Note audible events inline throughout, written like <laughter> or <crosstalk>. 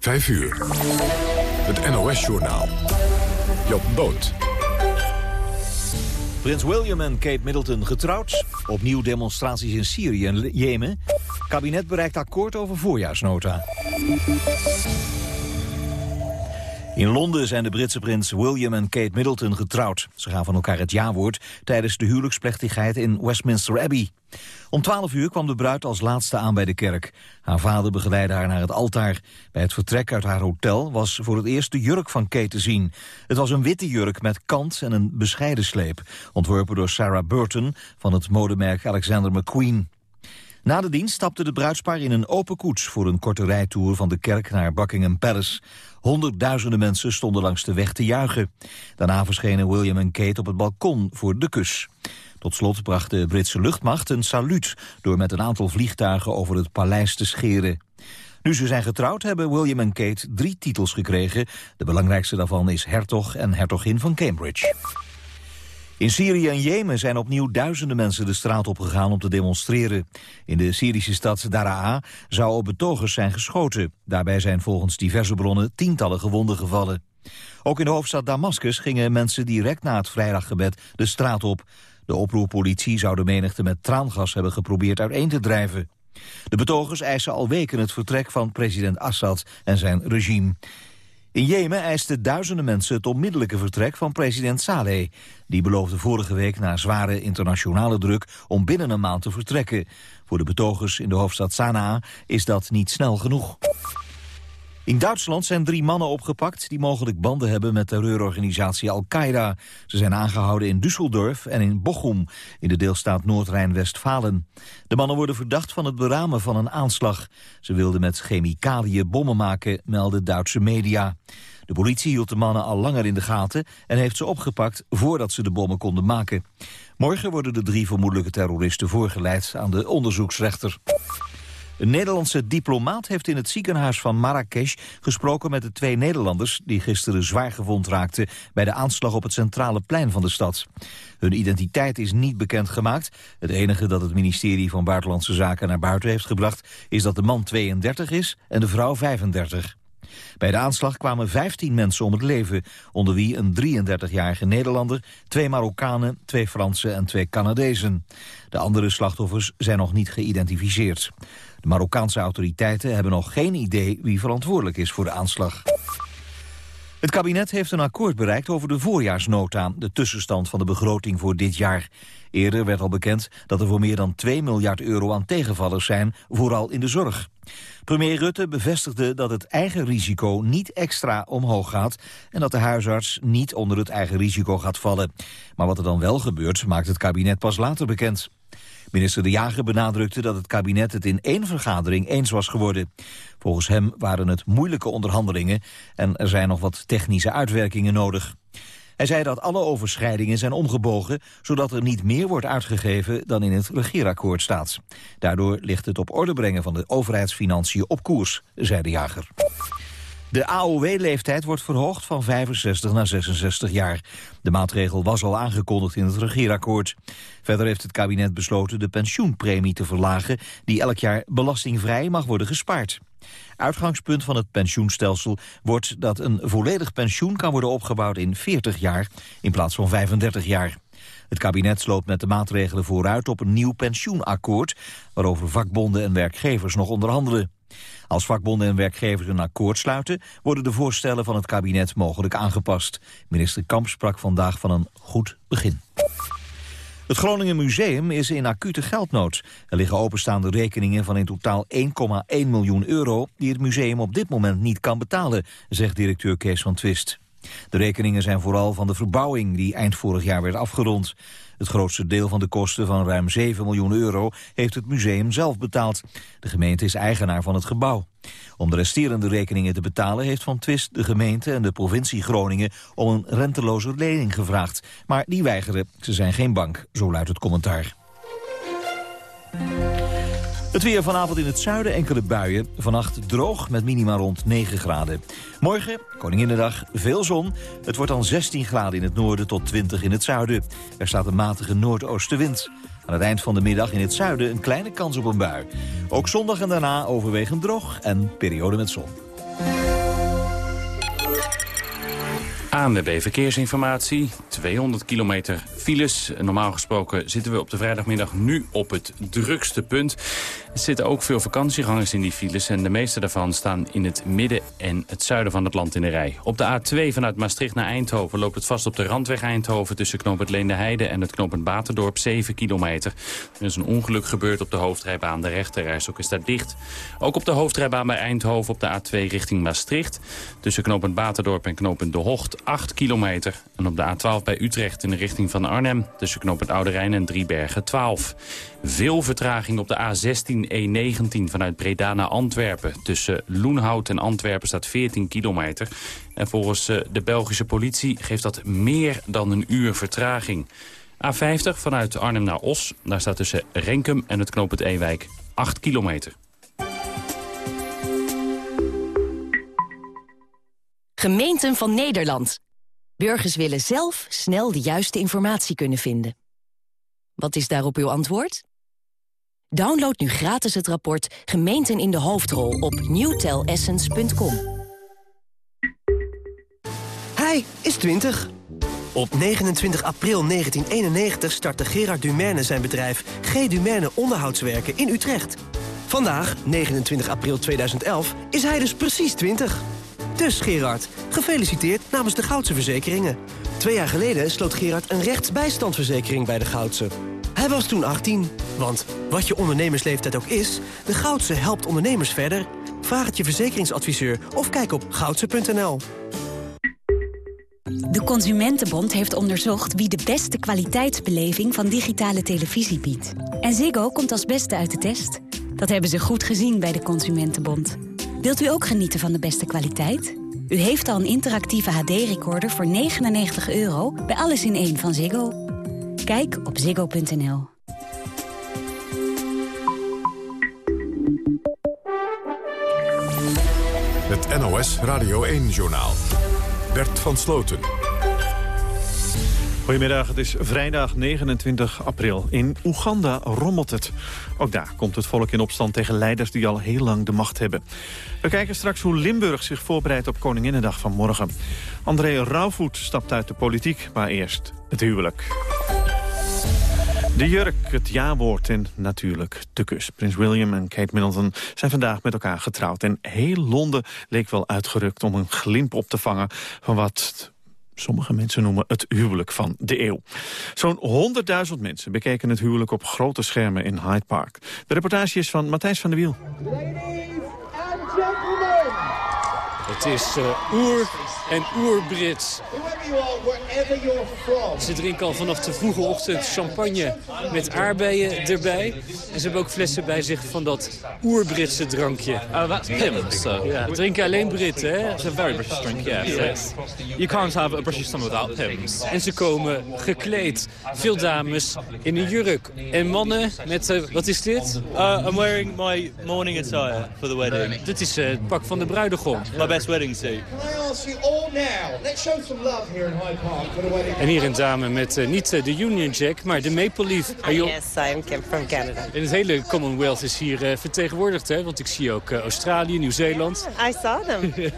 5 uur. Het NOS-journaal. Job Boot. Prins William en Kate Middleton getrouwd. Opnieuw demonstraties in Syrië en Jemen. Kabinet bereikt akkoord over voorjaarsnota. In Londen zijn de Britse prins William en Kate Middleton getrouwd. Ze gaan van elkaar het jawoord tijdens de huwelijksplechtigheid in Westminster Abbey. Om 12 uur kwam de bruid als laatste aan bij de kerk. Haar vader begeleidde haar naar het altaar. Bij het vertrek uit haar hotel was voor het eerst de jurk van Kate te zien. Het was een witte jurk met kant en een bescheiden sleep. Ontworpen door Sarah Burton van het modemerk Alexander McQueen. Na de dienst stapte de bruidspaar in een open koets... voor een korte rijtour van de kerk naar Buckingham Palace. Honderdduizenden mensen stonden langs de weg te juichen. Daarna verschenen William en Kate op het balkon voor de kus. Tot slot bracht de Britse luchtmacht een saluut... door met een aantal vliegtuigen over het paleis te scheren. Nu ze zijn getrouwd hebben William en Kate drie titels gekregen. De belangrijkste daarvan is hertog en hertogin van Cambridge. In Syrië en Jemen zijn opnieuw duizenden mensen de straat opgegaan om te demonstreren. In de Syrische stad Daraa zou op betogers zijn geschoten. Daarbij zijn volgens diverse bronnen tientallen gewonden gevallen. Ook in de hoofdstad Damascus gingen mensen direct na het vrijdaggebed de straat op. De oproerpolitie zou de menigte met traangas hebben geprobeerd uiteen te drijven. De betogers eisen al weken het vertrek van president Assad en zijn regime. In Jemen eisten duizenden mensen het onmiddellijke vertrek van president Saleh. Die beloofde vorige week na zware internationale druk om binnen een maand te vertrekken. Voor de betogers in de hoofdstad Sanaa is dat niet snel genoeg. In Duitsland zijn drie mannen opgepakt die mogelijk banden hebben met terreurorganisatie Al-Qaeda. Ze zijn aangehouden in Düsseldorf en in Bochum, in de deelstaat Noord-Rijn-Westfalen. De mannen worden verdacht van het beramen van een aanslag. Ze wilden met chemicaliën bommen maken, melden Duitse media. De politie hield de mannen al langer in de gaten en heeft ze opgepakt voordat ze de bommen konden maken. Morgen worden de drie vermoedelijke terroristen voorgeleid aan de onderzoeksrechter. Een Nederlandse diplomaat heeft in het ziekenhuis van Marrakesh gesproken met de twee Nederlanders die gisteren zwaar gewond raakten bij de aanslag op het centrale plein van de stad. Hun identiteit is niet bekendgemaakt. Het enige dat het ministerie van Buitenlandse Zaken naar buiten heeft gebracht is dat de man 32 is en de vrouw 35. Bij de aanslag kwamen 15 mensen om het leven, onder wie een 33-jarige Nederlander, twee Marokkanen, twee Fransen en twee Canadezen. De andere slachtoffers zijn nog niet geïdentificeerd. De Marokkaanse autoriteiten hebben nog geen idee wie verantwoordelijk is voor de aanslag. Het kabinet heeft een akkoord bereikt over de voorjaarsnota, de tussenstand van de begroting voor dit jaar. Eerder werd al bekend dat er voor meer dan 2 miljard euro aan tegenvallers zijn, vooral in de zorg. Premier Rutte bevestigde dat het eigen risico niet extra omhoog gaat... en dat de huisarts niet onder het eigen risico gaat vallen. Maar wat er dan wel gebeurt, maakt het kabinet pas later bekend. Minister De Jager benadrukte dat het kabinet het in één vergadering eens was geworden. Volgens hem waren het moeilijke onderhandelingen en er zijn nog wat technische uitwerkingen nodig. Hij zei dat alle overschrijdingen zijn omgebogen... zodat er niet meer wordt uitgegeven dan in het regeerakkoord staat. Daardoor ligt het op orde brengen van de overheidsfinanciën op koers, zei de jager. De AOW-leeftijd wordt verhoogd van 65 naar 66 jaar. De maatregel was al aangekondigd in het regeerakkoord. Verder heeft het kabinet besloten de pensioenpremie te verlagen... die elk jaar belastingvrij mag worden gespaard. Uitgangspunt van het pensioenstelsel wordt dat een volledig pensioen kan worden opgebouwd in 40 jaar in plaats van 35 jaar. Het kabinet sloot met de maatregelen vooruit op een nieuw pensioenakkoord... waarover vakbonden en werkgevers nog onderhandelen. Als vakbonden en werkgevers een akkoord sluiten... worden de voorstellen van het kabinet mogelijk aangepast. Minister Kamp sprak vandaag van een goed begin. Het Groningen Museum is in acute geldnood. Er liggen openstaande rekeningen van in totaal 1,1 miljoen euro... die het museum op dit moment niet kan betalen, zegt directeur Kees van Twist. De rekeningen zijn vooral van de verbouwing die eind vorig jaar werd afgerond. Het grootste deel van de kosten van ruim 7 miljoen euro heeft het museum zelf betaald. De gemeente is eigenaar van het gebouw. Om de resterende rekeningen te betalen heeft Van Twist de gemeente en de provincie Groningen om een renteloze lening gevraagd. Maar die weigeren. Ze zijn geen bank, zo luidt het commentaar. Het weer vanavond in het zuiden enkele buien. Vannacht droog met minima rond 9 graden. Morgen, Koninginnedag, veel zon. Het wordt dan 16 graden in het noorden tot 20 in het zuiden. Er staat een matige noordoostenwind. Aan het eind van de middag in het zuiden een kleine kans op een bui. Ook zondag en daarna overwegend droog en periode met zon. ANWB Verkeersinformatie. 200 kilometer files. Normaal gesproken zitten we op de vrijdagmiddag nu op het drukste punt. Er zitten ook veel vakantiegangers in die files... en de meeste daarvan staan in het midden en het zuiden van het land in de rij. Op de A2 vanuit Maastricht naar Eindhoven loopt het vast op de randweg Eindhoven... tussen knooppunt Leende Heide en het knooppunt Baterdorp 7 kilometer. Er is een ongeluk gebeurd op de hoofdrijbaan. De rechterrijstok is daar dicht. Ook op de hoofdrijbaan bij Eindhoven op de A2 richting Maastricht... tussen knooppunt Baterdorp en knooppunt De Hocht 8 kilometer. En op de A12 bij Utrecht in de richting van Arnhem... tussen knooppunt Oude Rijn en Driebergen 12. Veel vertraging op de A16-E19 vanuit Breda naar Antwerpen. Tussen Loenhout en Antwerpen staat 14 kilometer. En volgens eh, de Belgische politie geeft dat meer dan een uur vertraging. A50 vanuit Arnhem naar Os. Daar staat tussen Renkum en het knooppunt Ewijk 8 kilometer. Gemeenten van Nederland. Burgers willen zelf snel de juiste informatie kunnen vinden. Wat is daarop uw antwoord? Download nu gratis het rapport Gemeenten in de Hoofdrol op newtelessence.com. Hij is 20. Op 29 april 1991 startte Gerard Dumaine zijn bedrijf G. Dumaine Onderhoudswerken in Utrecht. Vandaag, 29 april 2011, is hij dus precies 20. Dus Gerard, gefeliciteerd namens de Goudse Verzekeringen. Twee jaar geleden sloot Gerard een rechtsbijstandverzekering bij de Goudse. Hij was toen 18, want wat je ondernemersleeftijd ook is... de Goudse helpt ondernemers verder. Vraag het je verzekeringsadviseur of kijk op goudse.nl. De Consumentenbond heeft onderzocht wie de beste kwaliteitsbeleving van digitale televisie biedt. En Ziggo komt als beste uit de test. Dat hebben ze goed gezien bij de Consumentenbond. Wilt u ook genieten van de beste kwaliteit? U heeft al een interactieve HD-recorder voor 99 euro bij Alles in één van Ziggo. Kijk op ziggo.nl. Het NOS Radio 1-journaal. Bert van Sloten. Goedemiddag, het is vrijdag 29 april. In Oeganda rommelt het. Ook daar komt het volk in opstand tegen leiders die al heel lang de macht hebben. We kijken straks hoe Limburg zich voorbereidt op Koninginnedag van morgen. André Rauwvoet stapt uit de politiek, maar eerst het huwelijk. De jurk, het ja-woord en natuurlijk de kus. Prins William en Kate Middleton zijn vandaag met elkaar getrouwd. En heel Londen leek wel uitgerukt om een glimp op te vangen... van wat sommige mensen noemen het huwelijk van de eeuw. Zo'n 100.000 mensen bekeken het huwelijk op grote schermen in Hyde Park. De reportage is van Matthijs van der Wiel. Het is uh, oer en oer-Brits. Ze drinken al vanaf de vroege ochtend champagne met aardbeien erbij. En ze hebben ook flessen bij zich van dat oer-Britse drankje. Oh, that's Pimm's. So. Ja, drinken alleen Britten, hè? It's a very British drink, yeah. yes. You can't have a British summer without Pimm's. En ze komen gekleed. Veel dames in een jurk. En mannen met, uh, wat is dit? Uh, I'm wearing my morning attire for the wedding. Dit is uh, het pak van de bruidegom. My best wedding suit. En hier een dame met uh, niet uh, de Union Jack, maar de Maple Leaf. Ah, yes, I'm Kim from Canada. En het hele Commonwealth is hier uh, vertegenwoordigd, hè? Want ik zie ook Australië, Nieuw-Zeeland. I saw them, <laughs> yeah.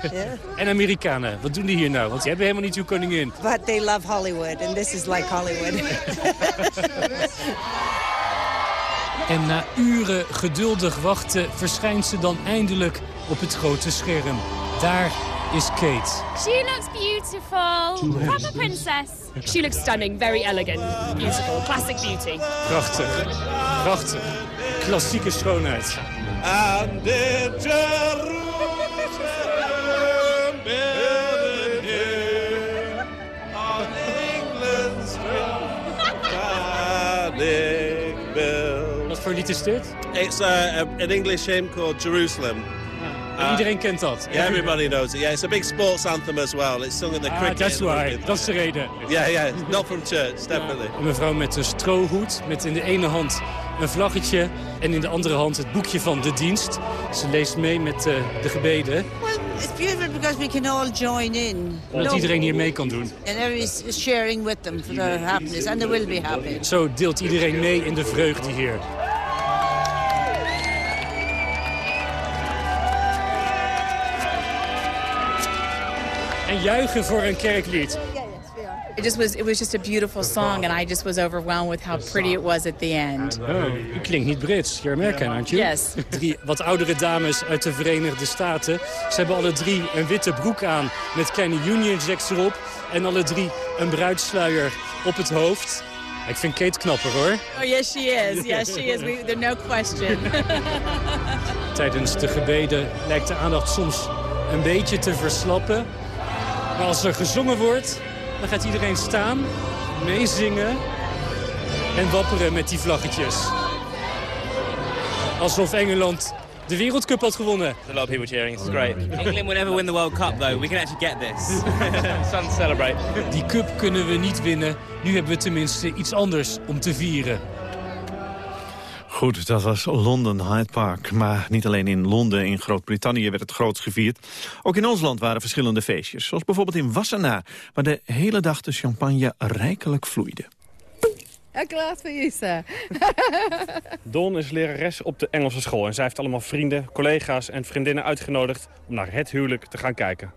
En Amerikanen, wat doen die hier nou? Want die hebben helemaal niet uw koningin. But they love Hollywood, and this is like Hollywood. <laughs> en na uren geduldig wachten verschijnt ze dan eindelijk op het grote scherm. Daar is Kate. She looks beautiful. Proper princess. She looks stunning, very elegant, beautiful, classic beauty. Prachtig, prachtig. Klassieke schoonheid. And England's Wat voor lied is dit? It's uh, an English hymn called Jerusalem. Uh, Iedereen kent dat. Yeah, everybody knows it. Yeah, it's a big sports anthem as well. It's sung in the ah, cricket. That's why. Dat is de reden. Yeah, yeah. Not from church, definitely. Een mevrouw met een strohoed, met in de ene hand een vlaggetje en in de andere hand het boekje van de dienst. Ze leest mee met uh, de gebeden. Well, it's beautiful because we can all join in. Omdat no. iedereen hier mee kan doen. And everybody's sharing with them for their happiness and they will be happy. Zo deelt iedereen mee in de vreugde hier. Juichen voor een kerklied. It just was it was just a beautiful song and I just was overwhelmed with how pretty it was at the end. Oh, u klinkt niet Brits, you're American, aren't you? Yes. Drie wat oudere dames uit de Verenigde Staten. Ze hebben alle drie een witte broek aan met kleine Union Jacks erop. En alle drie een bruidsluier op het hoofd. Ik vind Kate knapper, hoor. Oh yes, she is. Yes, she is. We, there's no question. <laughs> Tijdens de gebeden lijkt de aandacht soms een beetje te verslappen. Maar als er gezongen wordt, dan gaat iedereen staan, meezingen en wapperen met die vlaggetjes. Alsof Engeland de Wereldcup had gewonnen. There's a lot of people cheering. It's great. England will never win the World Cup, though. We can actually get this. <laughs> To celebrate. Die cup kunnen we niet winnen. Nu hebben we tenminste iets anders om te vieren. Goed, dat was London Hyde Park. Maar niet alleen in Londen, in Groot-Brittannië werd het groots gevierd. Ook in ons land waren verschillende feestjes. Zoals bijvoorbeeld in Wassenaar, waar de hele dag de champagne rijkelijk vloeide. Glass for you, sir. Dawn is lerares op de Engelse school. En zij heeft allemaal vrienden, collega's en vriendinnen uitgenodigd... om naar het huwelijk te gaan kijken.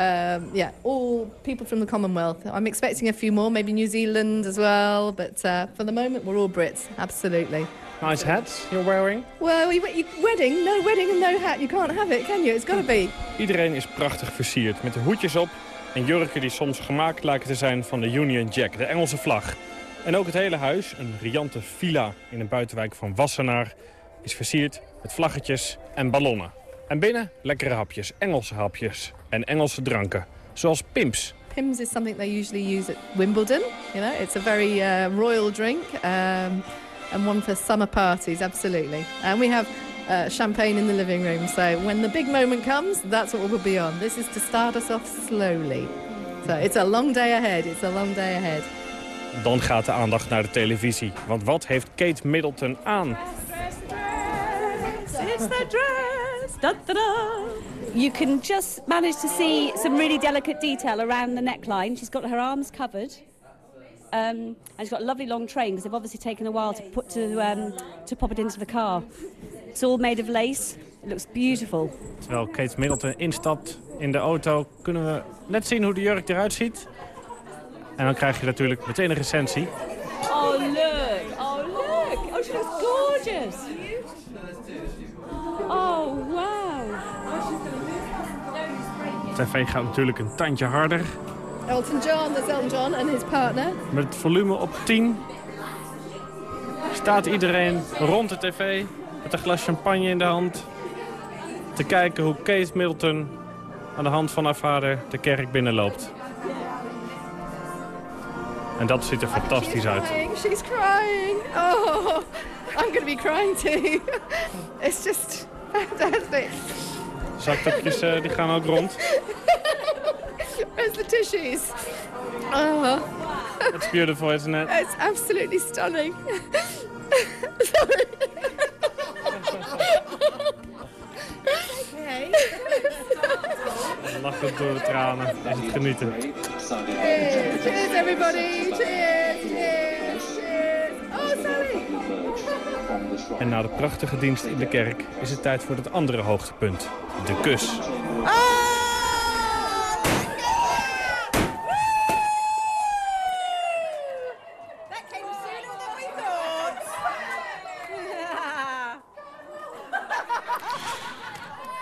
Um, yeah, all people from the Commonwealth. I'm expecting a few more, maybe New Zealand as well. But uh, for the moment, we're all Brits, absolutely. Nice hats you're wearing. Well, wedding, no wedding and no hat. You can't have it, can you? It's got to be. Iedereen is prachtig versierd, met de hoedjes op... en jurken die soms gemaakt lijken te zijn van de Union Jack, de Engelse vlag. En ook het hele huis, een riante villa in een buitenwijk van Wassenaar... is versierd met vlaggetjes en ballonnen. En binnen lekkere hapjes, Engelse hapjes en Engelse dranken. Zoals Pimps. Pims is something they usually use at Wimbledon. You know, it's a very uh, royal drink um, and one for summer parties, absolutely. And we have uh, champagne in the living room. So when the big moment comes, that's what we'll be on. This is to start us off slowly. So it's a long day ahead. It's a long day ahead. Dan gaat de aandacht naar de televisie. Want wat heeft Kate Middleton aan? It's the dress. Da, da, da. You can just manage to see some really delicate detail around the neckline. She's got her arms covered. Um, and she's got a lovely long train because they've obviously taken a while to put to um, to pop it into the car. It's all made of lace. It looks beautiful. Terwijl Kate Middleton instapt in de auto... kunnen we net zien hoe de jurk eruit ziet. En dan krijg je natuurlijk meteen een recensie. Oh look! Oh look! Oh, she looks gorgeous. Oh wow! TV gaat natuurlijk een tandje harder. Elton John, that's Elton John and his partner. Met het volume op 10 staat iedereen rond de tv met een glas champagne in de hand... te kijken hoe Kate Middleton aan de hand van haar vader de kerk binnenloopt. En dat ziet er fantastisch uit. She's crying. Oh, I'm going to be crying too. It's just fantastic. Zakdoekjes eh, die gaan ook rond. <laughs> Where's the tissues? Oh, It's beautiful, isn't it? it's absolutely stunning. Sorry. okay. Lachend door de tranen is het genieten. Cheers, cheers everybody. Cheers, cheers, cheers. Oh, sorry. En na de prachtige dienst in de kerk is het tijd voor het andere hoogtepunt. De kus.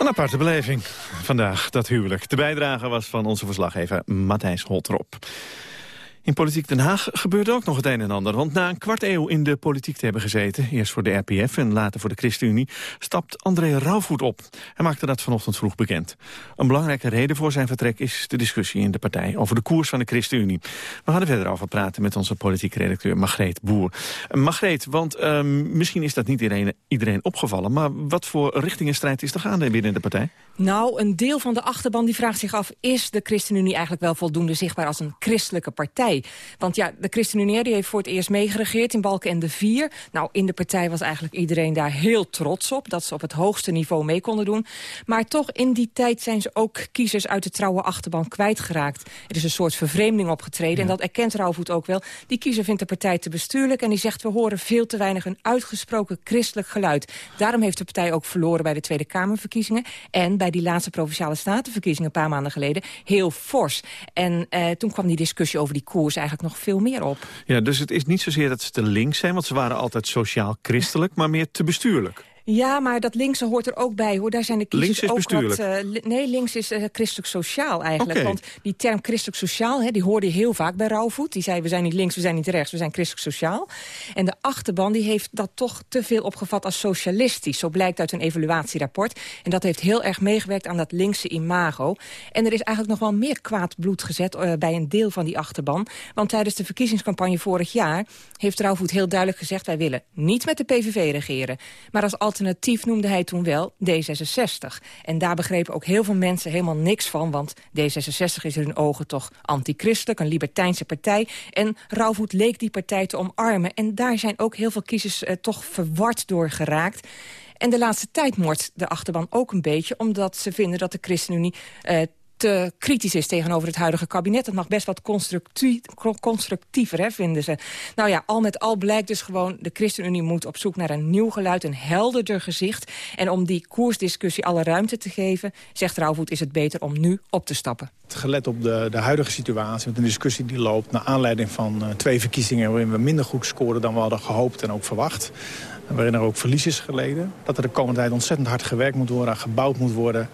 Een aparte beleving vandaag, dat huwelijk. De bijdrage was van onze verslaggever Matthijs Holtrop. In Politiek Den Haag gebeurde ook nog het een en ander. Want na een kwart eeuw in de politiek te hebben gezeten... eerst voor de RPF en later voor de ChristenUnie... stapt André Rauwvoet op. Hij maakte dat vanochtend vroeg bekend. Een belangrijke reden voor zijn vertrek is de discussie in de partij... over de koers van de ChristenUnie. We gaan er verder over praten met onze politieke redacteur Margreet Boer. Uh, Margreet, want uh, misschien is dat niet iedereen, iedereen opgevallen... maar wat voor richtingenstrijd is er gaande binnen de partij? Nou, een deel van de achterban die vraagt zich af... is de ChristenUnie eigenlijk wel voldoende zichtbaar als een christelijke partij? Want ja, de ChristenUnie die heeft voor het eerst meegeregeerd in Balken en de Vier. Nou, in de partij was eigenlijk iedereen daar heel trots op... dat ze op het hoogste niveau mee konden doen. Maar toch, in die tijd zijn ze ook kiezers uit de trouwe achterban kwijtgeraakt. Er is een soort vervreemding opgetreden en dat erkent Rauwvoet ook wel. Die kiezer vindt de partij te bestuurlijk en die zegt... we horen veel te weinig een uitgesproken christelijk geluid. Daarom heeft de partij ook verloren bij de Tweede Kamerverkiezingen... en bij bij die laatste Provinciale Statenverkiezingen... een paar maanden geleden, heel fors. En uh, toen kwam die discussie over die koers eigenlijk nog veel meer op. Ja, dus het is niet zozeer dat ze te links zijn... want ze waren altijd sociaal-christelijk, maar meer te bestuurlijk. Ja, maar dat linkse hoort er ook bij, hoor. Daar zijn de kiezers links is ook wat... Uh, nee, links is uh, christelijk sociaal eigenlijk. Okay. Want die term christelijk sociaal, hè, die hoorde je heel vaak bij Rauwvoet. Die zei, we zijn niet links, we zijn niet rechts, we zijn christelijk sociaal. En de achterban die heeft dat toch te veel opgevat als socialistisch. Zo blijkt uit een evaluatierapport. En dat heeft heel erg meegewerkt aan dat linkse imago. En er is eigenlijk nog wel meer kwaad bloed gezet uh, bij een deel van die achterban. Want tijdens de verkiezingscampagne vorig jaar... heeft Rauwvoet heel duidelijk gezegd... wij willen niet met de PVV regeren. Maar als alternatief noemde hij toen wel D66. En daar begrepen ook heel veel mensen helemaal niks van... want D66 is in hun ogen toch antichristelijk, een libertijnse partij. En Rauwvoet leek die partij te omarmen. En daar zijn ook heel veel kiezers uh, toch verward door geraakt. En de laatste tijd moordt de achterban ook een beetje... omdat ze vinden dat de ChristenUnie... Uh, te kritisch is tegenover het huidige kabinet. Dat mag best wat constructie constructiever, hè, vinden ze. Nou ja, al met al blijkt dus gewoon... de ChristenUnie moet op zoek naar een nieuw geluid, een helderder gezicht. En om die koersdiscussie alle ruimte te geven... zegt Rauwvoet, is het beter om nu op te stappen. Gelet op de, de huidige situatie, met een discussie die loopt... naar aanleiding van uh, twee verkiezingen waarin we minder goed scoren... dan we hadden gehoopt en ook verwacht waarin er ook verlies is geleden. Dat er de komende tijd ontzettend hard gewerkt moet worden, gebouwd moet worden.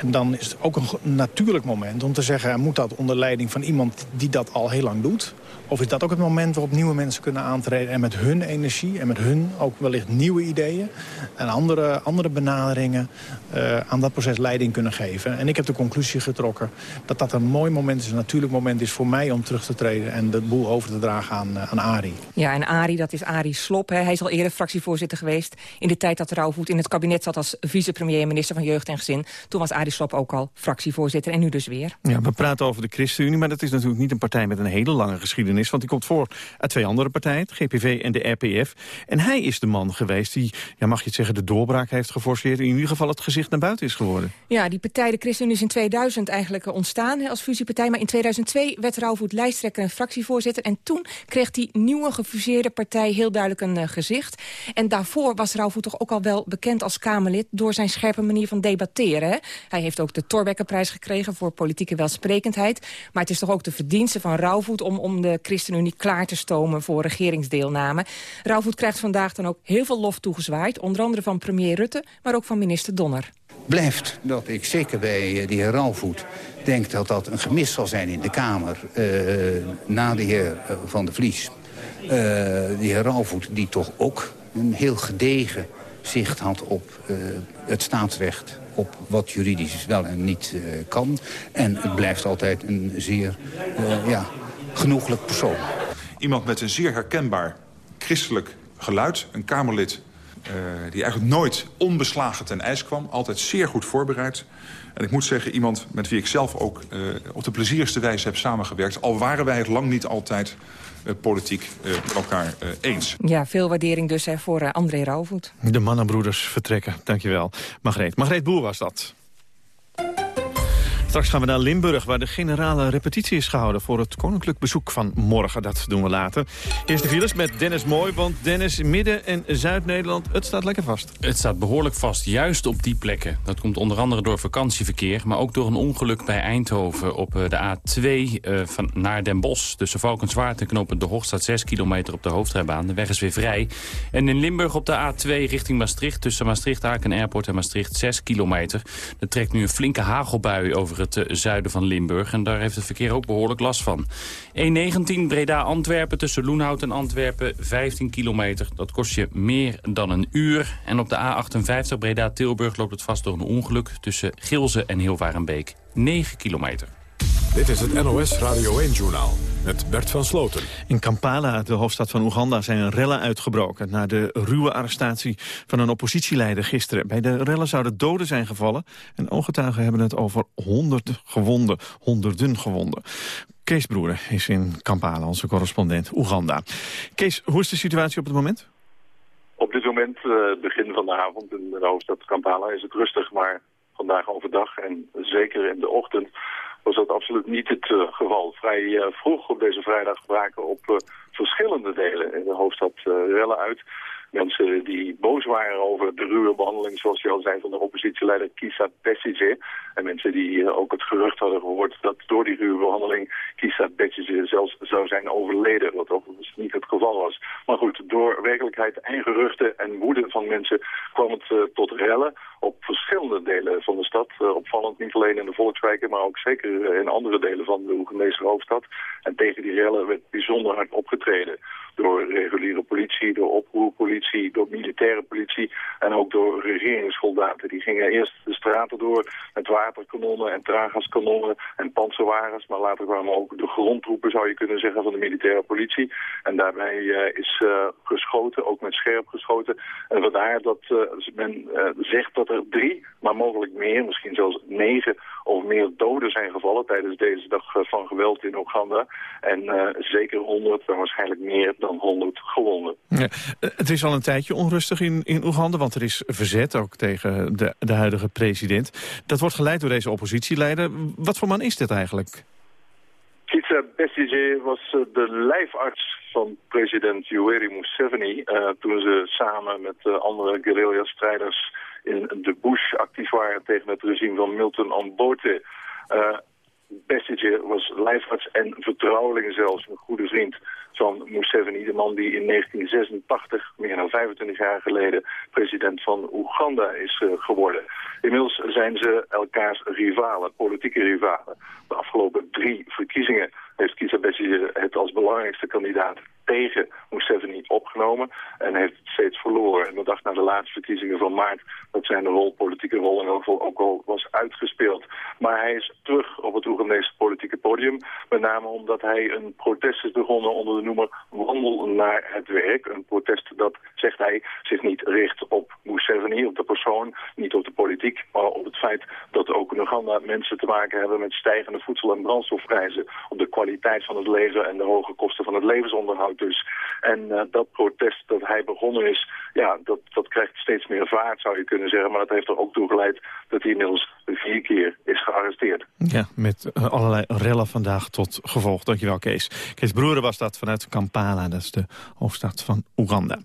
En dan is het ook een natuurlijk moment om te zeggen... moet dat onder leiding van iemand die dat al heel lang doet? Of is dat ook het moment waarop nieuwe mensen kunnen aantreden... en met hun energie en met hun ook wellicht nieuwe ideeën... en andere, andere benaderingen uh, aan dat proces leiding kunnen geven. En ik heb de conclusie getrokken dat dat een mooi moment is... een natuurlijk moment is voor mij om terug te treden... en de boel over te dragen aan, aan Arie. Ja, en Arie, dat is Arie Slop. Hè. Hij is al eerder fractievoorzitter geweest... in de tijd dat Rauwvoet in het kabinet zat als vicepremier... en minister van Jeugd en Gezin. Toen was Arie Slop ook al fractievoorzitter en nu dus weer. Ja, we praten over de ChristenUnie, maar dat is natuurlijk niet een partij... met een hele lange geschiedenis want die komt voor uit twee andere partijen, GPV en de RPF. En hij is de man geweest die, ja, mag je het zeggen, de doorbraak heeft geforceerd. In ieder geval het gezicht naar buiten is geworden. Ja, die partij, de ChristenUnie, is in 2000 eigenlijk ontstaan hè, als fusiepartij. Maar in 2002 werd Rauwvoet lijsttrekker en fractievoorzitter. En toen kreeg die nieuwe gefuseerde partij heel duidelijk een uh, gezicht. En daarvoor was Rauwvoet toch ook al wel bekend als Kamerlid... door zijn scherpe manier van debatteren. Hij heeft ook de Torbekkenprijs gekregen voor politieke welsprekendheid. Maar het is toch ook de verdienste van Rauwvoet om, om de ChristenUnie klaar te stomen voor regeringsdeelname. Rauwvoet krijgt vandaag dan ook heel veel lof toegezwaaid. Onder andere van premier Rutte, maar ook van minister Donner. Blijft dat ik zeker bij de heer Rauwvoet denk dat dat een gemis zal zijn in de Kamer... Uh, na de heer Van der Vlies. Uh, de heer Rauwvoet die toch ook een heel gedegen zicht had op het staatsrecht op wat juridisch wel en niet kan. En het blijft altijd een zeer ja, genoeglijk persoon. Iemand met een zeer herkenbaar christelijk geluid. Een Kamerlid uh, die eigenlijk nooit onbeslagen ten ijs kwam. Altijd zeer goed voorbereid. En ik moet zeggen, iemand met wie ik zelf ook uh, op de plezierigste wijze heb samengewerkt. Al waren wij het lang niet altijd uh, politiek uh, met elkaar eens. Ja, veel waardering dus hè, voor André Rauwvoet. De mannenbroeders vertrekken, dankjewel. Margreet. Margreet Boer was dat. Straks gaan we naar Limburg, waar de generale repetitie is gehouden... voor het koninklijk bezoek van morgen. Dat doen we later. Eerst de files met Dennis Mooi, want Dennis, Midden- en Zuid-Nederland... het staat lekker vast. Het staat behoorlijk vast, juist op die plekken. Dat komt onder andere door vakantieverkeer... maar ook door een ongeluk bij Eindhoven op de A2 uh, van naar Den Bosch. Tussen Valkenswaard en knooppunt De Hoog staat 6 kilometer op de hoofdrijbaan. De weg is weer vrij. En in Limburg op de A2 richting Maastricht... tussen Maastricht-Aken Airport en Maastricht 6 kilometer. Er trekt nu een flinke hagelbui over het uh, zuiden van Limburg. En daar heeft het verkeer ook behoorlijk last van. E19 Breda-Antwerpen tussen Loenhout en Antwerpen 15 kilometer. Dat kost je meer dan een uur. En op de A58 Breda-Tilburg loopt het vast door een ongeluk... tussen Gilze en Hilvarenbeek 9 kilometer. Dit is het NOS Radio 1-journaal met Bert van Sloten. In Kampala, de hoofdstad van Oeganda, zijn rellen uitgebroken... na de ruwe arrestatie van een oppositieleider gisteren. Bij de rellen zouden doden zijn gevallen... en ooggetuigen hebben het over honderden gewonden, honderden gewonden. Kees Broeder is in Kampala, onze correspondent Oeganda. Kees, hoe is de situatie op het moment? Op dit moment, uh, begin van de avond in de hoofdstad Kampala, is het rustig... maar vandaag overdag en zeker in de ochtend was dat absoluut niet het uh, geval. Vrij uh, vroeg op deze vrijdag braken op uh, verschillende delen in de hoofdstad rellen uit. Mensen die boos waren over de ruwe behandeling, zoals je al zei, van de oppositieleider Kisa Besigye. En mensen die ook het gerucht hadden gehoord dat door die ruwe behandeling Kisa Besigye zelfs zou zijn overleden. Wat overigens niet het geval was. Maar goed, door werkelijkheid en geruchten en woede van mensen kwam het uh, tot rellen op verschillende delen van de stad. Uh, opvallend niet alleen in de volkswijken, maar ook zeker in andere delen van de Oegandese hoofdstad. En tegen die rellen werd bijzonder hard opgetreden door reguliere politie, door oproerpolitie, door militaire politie en ook door regeringssoldaten. Die gingen eerst de straten door met waterkanonnen en traagaskanonnen en panzerwagens, maar later kwamen ook de grondtroepen, zou je kunnen zeggen, van de militaire politie. En daarbij uh, is uh, geschoten, ook met scherp geschoten. En vandaar dat uh, men zegt dat er drie, maar mogelijk meer, misschien zelfs negen of meer doden zijn gevallen tijdens deze dag van geweld in Oeganda. En zeker honderd, en waarschijnlijk meer dan 100 gewonden. Ja, het is al een tijdje onrustig in, in Oeganda, want er is verzet ook tegen de, de huidige president. Dat wordt geleid door deze oppositieleider. Wat voor man is dit eigenlijk? Kitsa Besigye was de lijfarts van president Yoweri Museveni... Uh, toen ze samen met uh, andere guerrilla-strijders in de bush actief waren... tegen het regime van Milton Obote... Uh, Besigye was lijfarts en vertrouweling zelfs, een goede vriend van Museveni, de man die in 1986, meer dan 25 jaar geleden, president van Oeganda is uh, geworden. Inmiddels zijn ze elkaars rivalen, politieke rivalen. De afgelopen drie verkiezingen heeft Kizza Besigye het als belangrijkste kandidaat tegen Museveni opgenomen en heeft het steeds verloren. En we dachten na de laatste verkiezingen van maart dat zijn rol, politieke rol in ook al was uitgespeeld. Maar hij is terug op het Oegandese politieke podium, met name omdat hij een protest is begonnen onder de noemer Wandel naar het werk. Een protest dat, zegt hij, zich niet richt op Museveni, op de persoon, niet op de politiek, maar op het feit dat ook in Oeganda mensen te maken hebben met stijgende voedsel- en brandstofprijzen, op de kwaliteit van het leven en de hoge kosten van het levensonderhoud dus. En uh, dat protest dat hij begonnen is, ja, dat, dat krijgt steeds meer vaart, zou je kunnen zeggen. Maar dat heeft er ook toe geleid dat hij inmiddels vier keer is gearresteerd. Ja, met uh, allerlei rellen vandaag tot gevolg. Dankjewel, Kees. Kees Broeren was dat vanuit Kampala, dat is de hoofdstad van Oeganda.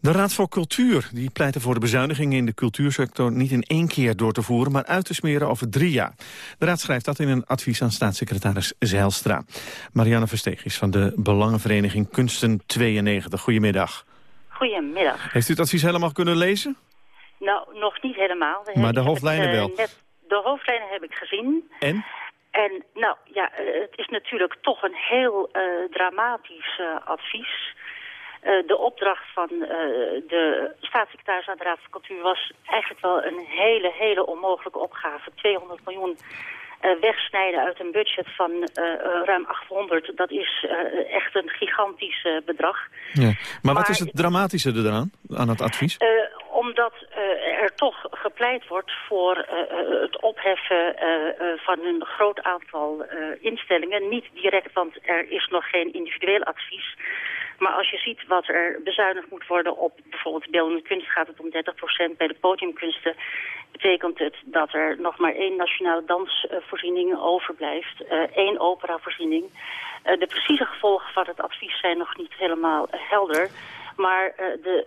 De Raad voor Cultuur die pleit ervoor de bezuinigingen in de cultuursector niet in één keer door te voeren, maar uit te smeren over drie jaar. De Raad schrijft dat in een advies aan staatssecretaris Zijlstra. Marianne Versteeg is van de Belangenvereniging Kunsten 92. Goedemiddag. Goedemiddag. Heeft u het advies helemaal kunnen lezen? Nou, nog niet helemaal. We maar de hoofdlijnen wel? Net, de hoofdlijnen heb ik gezien. En? En nou ja, het is natuurlijk toch een heel uh, dramatisch uh, advies. Uh, de opdracht van uh, de staatssecretaris aan de Raad van Cultuur was eigenlijk wel een hele, hele onmogelijke opgave. 200 miljoen uh, wegsnijden uit een budget van ruim 800, dat is echt een gigantisch bedrag. Ja. Maar, maar, wat is het dramatische eraan, aan het advies? omdat er toch gepleit wordt voor het opheffen van een groot aantal instellingen. Niet direct, want er is nog geen individueel advies. Maar als je ziet wat er bezuinigd moet worden op bijvoorbeeld beeldende kunst... gaat het om 30% Bij de podiumkunsten betekent het dat er nog maar één nationale dansvoorziening overblijft. Uh, één operavoorziening. Uh, de precieze gevolgen van het advies zijn nog niet helemaal helder... Maar uh, de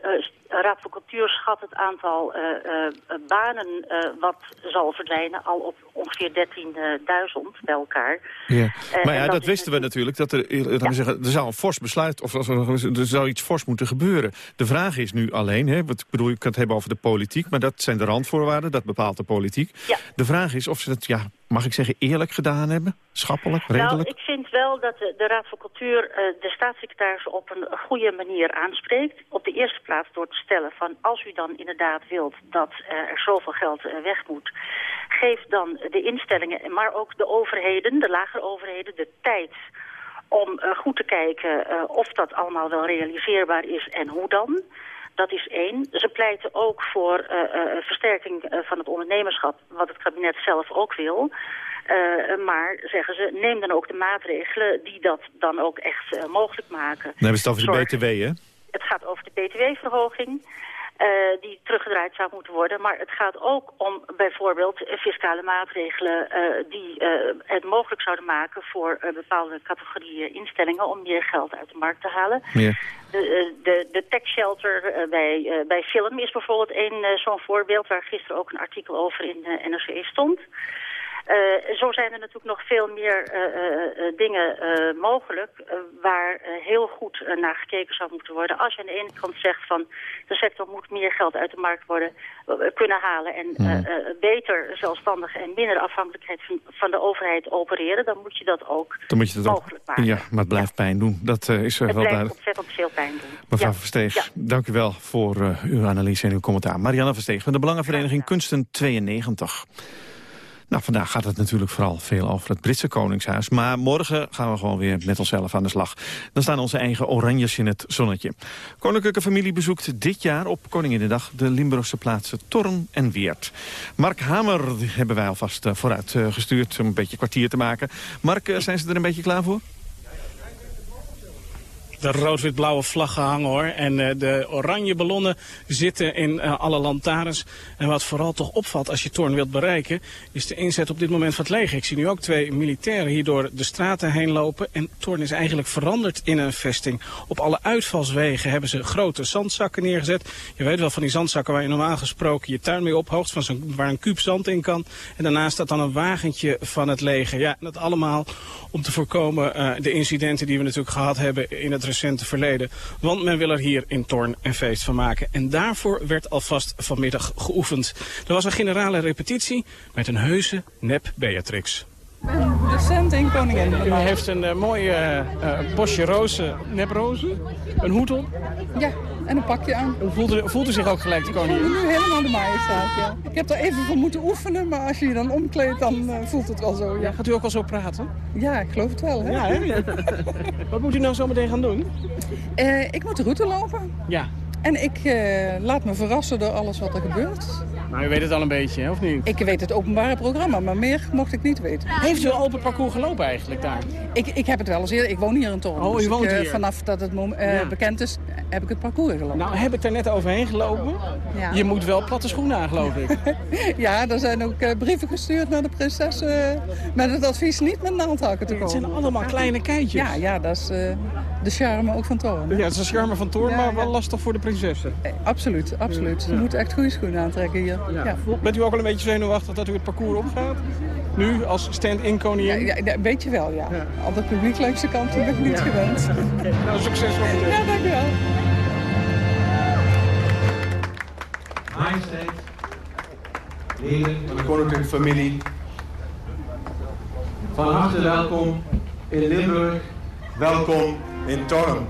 uh, Raad voor Cultuur schat het aantal uh, banen wat zal verdwijnen al op ongeveer 13.000 bij elkaar. Ja. maar ja, dat, dat wisten we natuurlijk. Dat er, ja. zeggen, er zou een fors besluit, of er zou iets fors moeten gebeuren. De vraag is nu alleen, hè, wat ik bedoel, ik kan het hebben over de politiek, maar dat zijn de randvoorwaarden, dat bepaalt de politiek. Ja. De vraag is of ze het, ja, mag ik zeggen, eerlijk gedaan hebben? Schappelijk, redelijk? Nou, ik vind wel dat de, de Raad voor Cultuur uh, de staatssecretaris op een goede manier aanspreekt. Op de eerste plaats door te stellen van als u dan inderdaad wilt dat uh, er zoveel geld uh, weg moet, geef dan de instellingen, maar ook de overheden, de lagere overheden, de tijd om goed te kijken of dat allemaal wel realiseerbaar is en hoe dan. Dat is één. Ze pleiten ook voor uh, uh, versterking uh, van het ondernemerschap, wat het kabinet zelf ook wil. maar, zeggen ze, neem dan ook de maatregelen die dat dan ook echt mogelijk maken. Dan hebben ze het over de BTW, hè? Het gaat over de BTW-verhoging. eh, die teruggedraaid zou moeten worden. Maar het gaat ook om bijvoorbeeld eh, fiscale maatregelen eh, die eh, het mogelijk zouden maken voor eh, bepaalde categorieën instellingen om meer geld uit de markt te halen. Meer. De, eh, de, de tax shelter eh, bij, eh, bij film is bijvoorbeeld eh, zo'n voorbeeld waar gisteren ook een artikel over in de NRC stond. Eh, zo zijn er natuurlijk nog veel meer eh, eh, dingen mogelijk waar heel goed naar gekeken zou moeten worden. Als je aan de ene kant zegt van de sector moet meer geld uit de markt worden, kunnen halen en eh, beter zelfstandig en minder afhankelijkheid van, van de overheid opereren, dan moet je dat ook Dan moet je dat ook... mogelijk maken. Ja, maar het blijft pijn doen. Dat is eh, Het wel blijft duidelijk. ontzettend veel pijn doen. Mevrouw Ja. Versteeg, Ja. dank u wel voor uw analyse en uw commentaar. Marianne Versteeg van de Belangenvereniging Kunsten 92. Nou, vandaag gaat het natuurlijk vooral veel over het Britse Koningshuis. Maar morgen gaan we gewoon weer met onszelf aan de slag. Dan staan onze eigen oranjes in het zonnetje. Koninklijke familie bezoekt dit jaar op Koninginnedag... de Limburgse plaatsen Torn en Weert. Mark Hamer hebben wij alvast eh, vooruit eh, gestuurd... om een beetje kwartier te maken. Mark, eh, zijn ze er een beetje klaar voor? De rood-wit-blauwe vlaggen hangen hoor. En eh, de oranje ballonnen zitten in eh, alle lantaarns. En wat vooral toch opvalt als je Toorn wilt bereiken... is de inzet op dit moment van het leger. Ik zie nu ook twee militairen hier door de straten heen lopen. En Toorn is eigenlijk veranderd in een vesting. Op alle uitvalswegen hebben ze grote zandzakken neergezet. Je weet wel van die zandzakken waar je normaal gesproken je tuin mee ophoogt. Van waar een kuub zand in kan. En daarnaast staat dan een wagentje van het leger. Ja, dat allemaal om te voorkomen eh, de incidenten die we natuurlijk gehad hebben in het verleden. Want men wil er hier in Torn een feest van maken. En daarvoor werd alvast vanmiddag geoefend. Er was een generale repetitie met een heuse nep Beatrix. Recent in koningin. U heeft een uh, mooi uh, uh, bosje rozen, neprozen, een hoed op. Ja, en een pakje aan. Voelt u, voelt u zich ook gelijk de koningin? Ik voel me nu helemaal de majesteit, ja. Ik heb er even voor moeten oefenen, maar als je je dan omkleedt, dan uh, voelt het wel zo, ja. ja. Gaat u ook wel zo praten? Ja, ik geloof het wel, hè? Ja, hè? <laughs> Wat moet u nou zo meteen gaan doen? Ik moet de route lopen. Ja. En ik uh, laat me verrassen door alles wat er gebeurt. Maar u weet het al een beetje, hè, of niet? Ik weet het openbare programma, maar meer mocht ik niet weten. Heeft u al open parcours gelopen eigenlijk daar? Ik, ik heb het wel eens eerder. Ik woon hier in Toren. Oh, u dus woont ik, hier? vanaf dat het uh, ja. bekend is, heb ik het parcours gelopen. Nou, heb ik er net overheen gelopen. Ja. Je moet wel platte schoenen aan, geloof ik. <laughs> ja, er zijn ook brieven gestuurd naar de prinses met het advies niet met naaldhakken te komen. Het zijn allemaal kleine keitjes. Ja, ja dat is de charme ook van Toren. Ja, het is een charme van Toren, maar wel lastig voor de prinsessen. absoluut, absoluut. Je moet echt goede schoenen aantrekken hier. Ja. Bent u ook al een beetje zenuwachtig dat u het parcours opgaat? Nu als stand-in koningin? Ja, ja, weet je wel, ja. ja. Al dat publiek langs de kant ben ik niet ja. gewend. <laughs> Nou, succes voor meteen. Ja, dank u wel. Majesteit, leden van de koninklijke familie. Van harte welkom in Limburg. Welkom in Torren.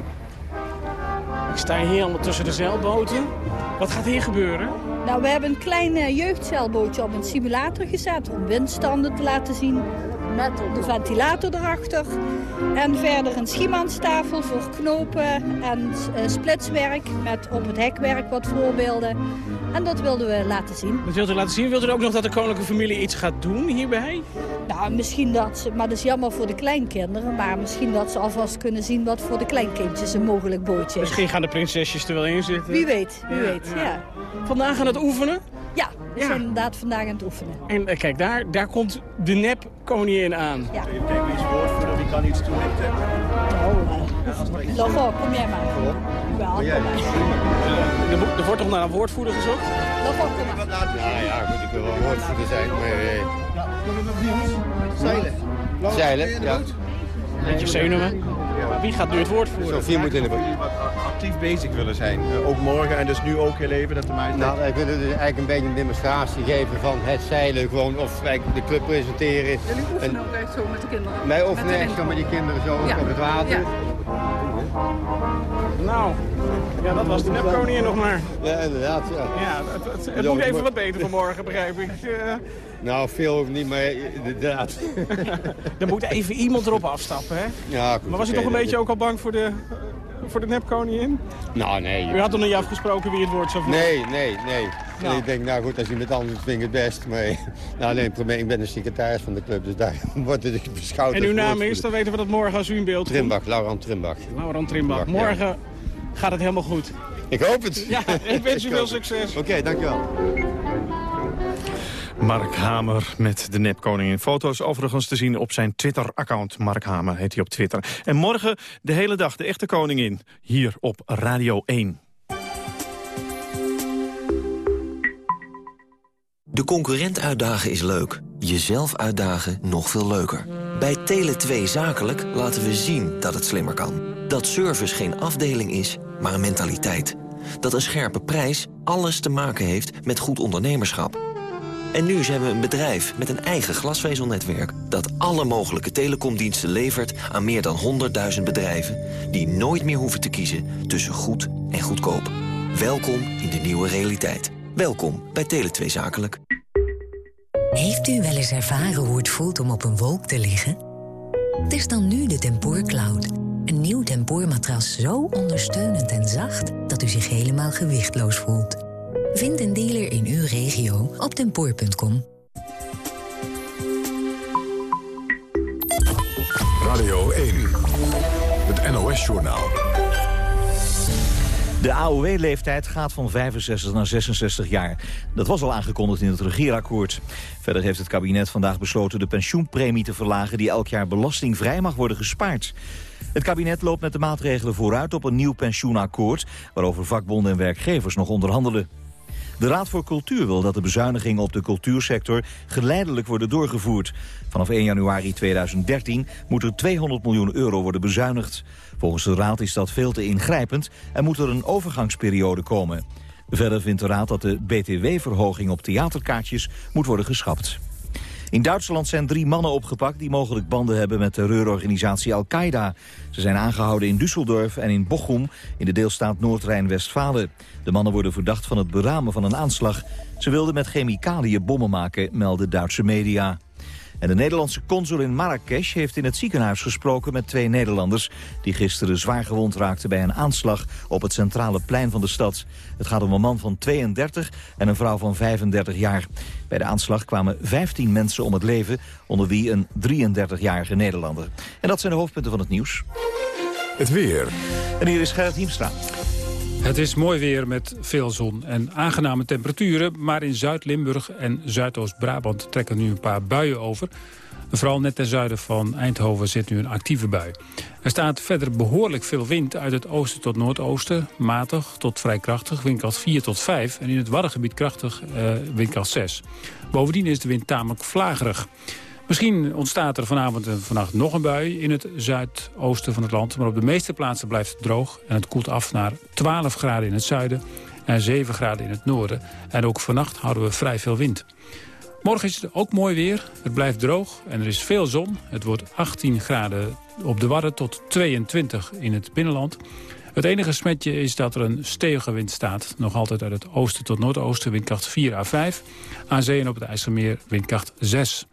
Ik sta hier allemaal tussen de zeilboten. Wat gaat hier gebeuren? Nou, we hebben een klein uh, jeugdzeilbootje op een simulator gezet om windstanden te laten zien. Met de ventilator erachter. En verder een schiemannstafel voor knopen en uh, splitswerk met op het hekwerk wat voorbeelden. En dat wilden we laten zien. Dat wilt u laten zien? Wilt u ook nog dat de koninklijke familie iets gaat doen hierbij? Nou, misschien dat ze, maar dat is jammer voor de kleinkinderen. Maar misschien dat ze alvast kunnen zien wat voor de kleinkindjes een mogelijk bootje is. Misschien gaan de prinsesjes er wel in zitten. Wie weet, wie ja, weet, ja. ja. Vandaag aan het oefenen? Ja, we ja. zijn inderdaad vandaag aan het oefenen. En uh, kijk, daar, daar komt de nep koningin aan. Ja. Kijk, wie is woordvoerder, wie kan iets toelichten? Oh, uh, Logo, kom jij maar. Wel, kom jij? Uh, er, er wordt toch naar een woordvoerder gezocht? Logo, kom maar. Ja, ja, goed, ik wil wel woordvoerder zijn, maar... Zeilen. Zeilen, ja. Beetje zenuwen. Wie gaat nu het woord voeren? Sofie moet in de actief bezig willen zijn. Uh, ook morgen en dus nu ook heel even dat de meisjes... Nou, ik wil dus eigenlijk een beetje een demonstratie geven van het zeilen. Gewoon of wij de club presenteren. Jullie oefenen en, ook echt zo met de kinderen? Wij oefenen echt zo met die kinderen zo ja. op het water. Ja. Nou, ja, dat was de nepkoningin nog maar. Ja, inderdaad, ja. Ja, het, het, het moet even wat beter vanmorgen, begrijp ik. <laughs> Nou, veel ook niet, maar inderdaad. <laughs> er moet even iemand erop afstappen, hè? Ja, goed, Maar was u toch een beetje ook al bang voor de, voor de nepkoningin? Nou, nee. U had nog niet afgesproken wie het woord zou voeren? Nee, nee, nee. Nou. Ik denk, nou goed, als je met anderen vind ik het best. Maar <laughs> nou, probeer, ik ben de secretaris van de club, dus daar <laughs> wordt het beschouwd En uw naam is, dan weten we dat morgen als u in beeld Trimbach, Laurent Trimbach. Laurent Trimbach. Morgen ja. gaat het helemaal goed. Ik hoop het. Ja, ik wens u veel succes. Oké, dankjewel. Mark Hamer met de nepkoningin. Foto's overigens te zien op zijn Twitter-account. Mark Hamer heet hij op Twitter. En morgen de hele dag de echte koningin. Hier op Radio 1. De concurrent uitdagen is leuk. Jezelf uitdagen nog veel leuker. Bij Tele2 Zakelijk laten we zien dat het slimmer kan. Dat service geen afdeling is, maar een mentaliteit. Dat een scherpe prijs alles te maken heeft met goed ondernemerschap. En nu zijn we een bedrijf met een eigen glasvezelnetwerk... dat alle mogelijke telecomdiensten levert aan meer dan 100.000 bedrijven... die nooit meer hoeven te kiezen tussen goed en goedkoop. Welkom in de nieuwe realiteit. Welkom bij Tele2 Zakelijk. Heeft u wel eens ervaren hoe het voelt om op een wolk te liggen? Het is dan nu de Tempoor Cloud. Een nieuw tempoormatras zo ondersteunend en zacht... dat u zich helemaal gewichtloos voelt. Vind een dealer in uw regio op tempoor.com. Radio 1, het NOS-journaal. De AOW-leeftijd gaat van 65 naar 66 jaar. Dat was al aangekondigd in het regeerakkoord. Verder heeft het kabinet vandaag besloten de pensioenpremie te verlagen... die elk jaar belastingvrij mag worden gespaard. Het kabinet loopt met de maatregelen vooruit op een nieuw pensioenakkoord... waarover vakbonden en werkgevers nog onderhandelen. De Raad voor Cultuur wil dat de bezuinigingen op de cultuursector geleidelijk worden doorgevoerd. Vanaf 1 januari 2013 moet er 200 miljoen euro worden bezuinigd. Volgens de Raad is dat veel te ingrijpend en moet er een overgangsperiode komen. Verder vindt de Raad dat de btw-verhoging op theaterkaartjes moet worden geschrapt. In Duitsland zijn drie mannen opgepakt die mogelijk banden hebben met terreurorganisatie Al-Qaeda. Ze zijn aangehouden in Düsseldorf en in Bochum in de deelstaat Noord-Rijn-Westfalen. De mannen worden verdacht van het beramen van een aanslag. Ze wilden met chemicaliën bommen maken, melden Duitse media. En de Nederlandse consul in Marrakesh heeft in het ziekenhuis gesproken met twee Nederlanders... die gisteren zwaar gewond raakten bij een aanslag op het centrale plein van de stad. Het gaat om een man van 32 en een vrouw van 35 jaar. Bij de aanslag kwamen 15 mensen om het leven, onder wie een 33-jarige Nederlander. En dat zijn de hoofdpunten van het nieuws. Het weer. En hier is Gerrit Hiemstra. Het is mooi weer met veel zon en aangename temperaturen... maar in Zuid-Limburg en Zuidoost-Brabant trekken nu een paar buien over. Vooral net ten zuiden van Eindhoven zit nu een actieve bui. Er staat verder behoorlijk veel wind uit het oosten tot noordoosten. Matig tot vrij krachtig, windkracht 4 tot 5. En in het Waddengebied krachtig, uh, windkracht 6. Bovendien is de wind tamelijk vlagerig. Misschien ontstaat er vanavond en vannacht nog een bui in het zuidoosten van het land. Maar op de meeste plaatsen blijft het droog en het koelt af naar 12 graden in het zuiden en 7 graden in het noorden. En ook vannacht houden we vrij veel wind. Morgen is het ook mooi weer. Het blijft droog en er is veel zon. Het wordt 18 graden op de Wadden tot 22 in het binnenland. Het enige smetje is dat er een stevige wind staat. Nog altijd uit het oosten tot noordoosten, windkracht 4 à 5. Aan zee en op het IJsselmeer windkracht 6.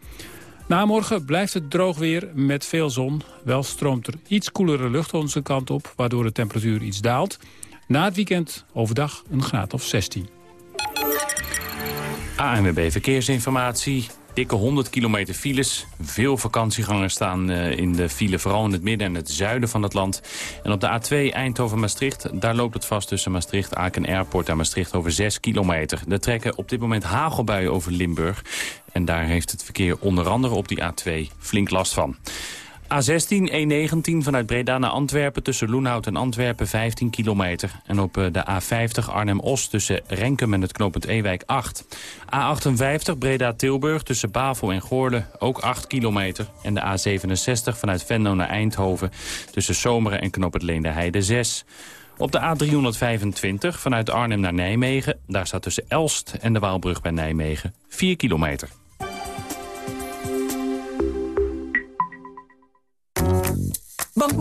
Na morgen blijft het droog weer met veel zon. Wel stroomt er iets koelere lucht onze kant op, waardoor de temperatuur iets daalt. Na het weekend overdag een graad of 16. ANWB Verkeersinformatie. Dikke 100 kilometer files. Veel vakantiegangers staan uh, in de file, vooral in het midden en het zuiden van het land. En op de A2 Eindhoven-Maastricht, daar loopt het vast tussen Maastricht, Aken Airport en Maastricht over 6 kilometer. Er trekken op dit moment hagelbuien over Limburg. En daar heeft het verkeer onder andere op die A2 flink last van. A16, E19 vanuit Breda naar Antwerpen tussen Loenhout en Antwerpen 15 kilometer. En op de A50 Arnhem-Os tussen Renkum en het knooppunt Ewijk 8. A58 Breda-Tilburg tussen Bavel en Goorle ook 8 kilometer. En de A67 vanuit Venlo naar Eindhoven tussen Zomeren en knooppunt Leende 6. Op de A325 vanuit Arnhem naar Nijmegen. Daar staat tussen Elst en de Waalbrug bij Nijmegen 4 kilometer.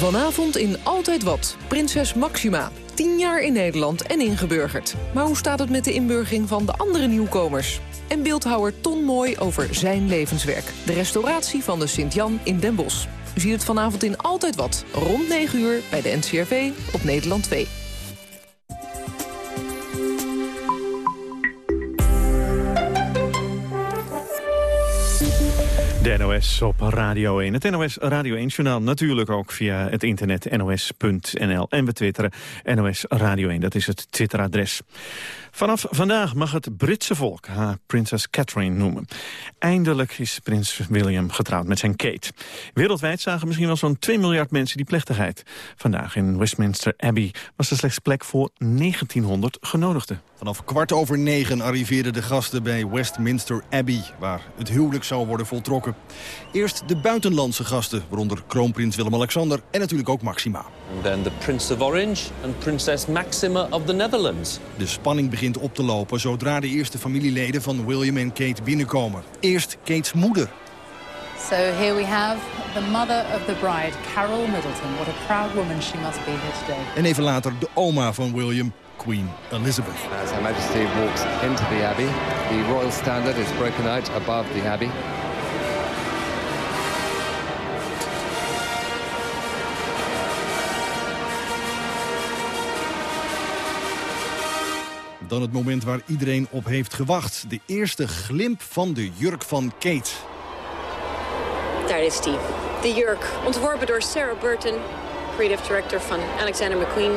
Vanavond in Altijd Wat. Prinses Maxima. 10 jaar in Nederland en ingeburgerd. Maar hoe staat het met de inburgering van de andere nieuwkomers? En beeldhouwer Ton Mooi over zijn levenswerk. De restauratie van de Sint-Jan in Den Bosch. U ziet het vanavond in Altijd Wat. Rond 9 uur bij de NCRV op Nederland 2. NOS op Radio 1. Het NOS Radio 1-journaal natuurlijk ook via het internet nos.nl. En we twitteren NOS Radio 1, dat is het Twitteradres. Vanaf vandaag mag het Britse volk haar prinses Catherine noemen. Eindelijk is prins William getrouwd met zijn Kate. Wereldwijd zagen misschien wel zo'n 2 miljard mensen die plechtigheid. Vandaag in Westminster Abbey was er slechts plek voor 1900 genodigden. Vanaf kwart over negen arriveerden de gasten bij Westminster Abbey... waar het huwelijk zou worden voltrokken. Eerst de buitenlandse gasten, waaronder kroonprins Willem-Alexander... en natuurlijk ook Maxima. And then the Prince of Orange and Princess Maxima of the Netherlands. De spanning begint op te lopen zodra de eerste familieleden van William en Kate binnenkomen. Eerst Kate's moeder. So here we have the mother of the bride, Carol Middleton. What a proud woman she must be here today. En even later de oma van William, Queen Elizabeth. As Her Majesty walks into the Abbey, the royal standard is broken out above the Abbey. Dan het moment waar iedereen op heeft gewacht. De eerste glimp van de jurk van Kate. Daar is die. De jurk, ontworpen door Sarah Burton, creative director van Alexander McQueen.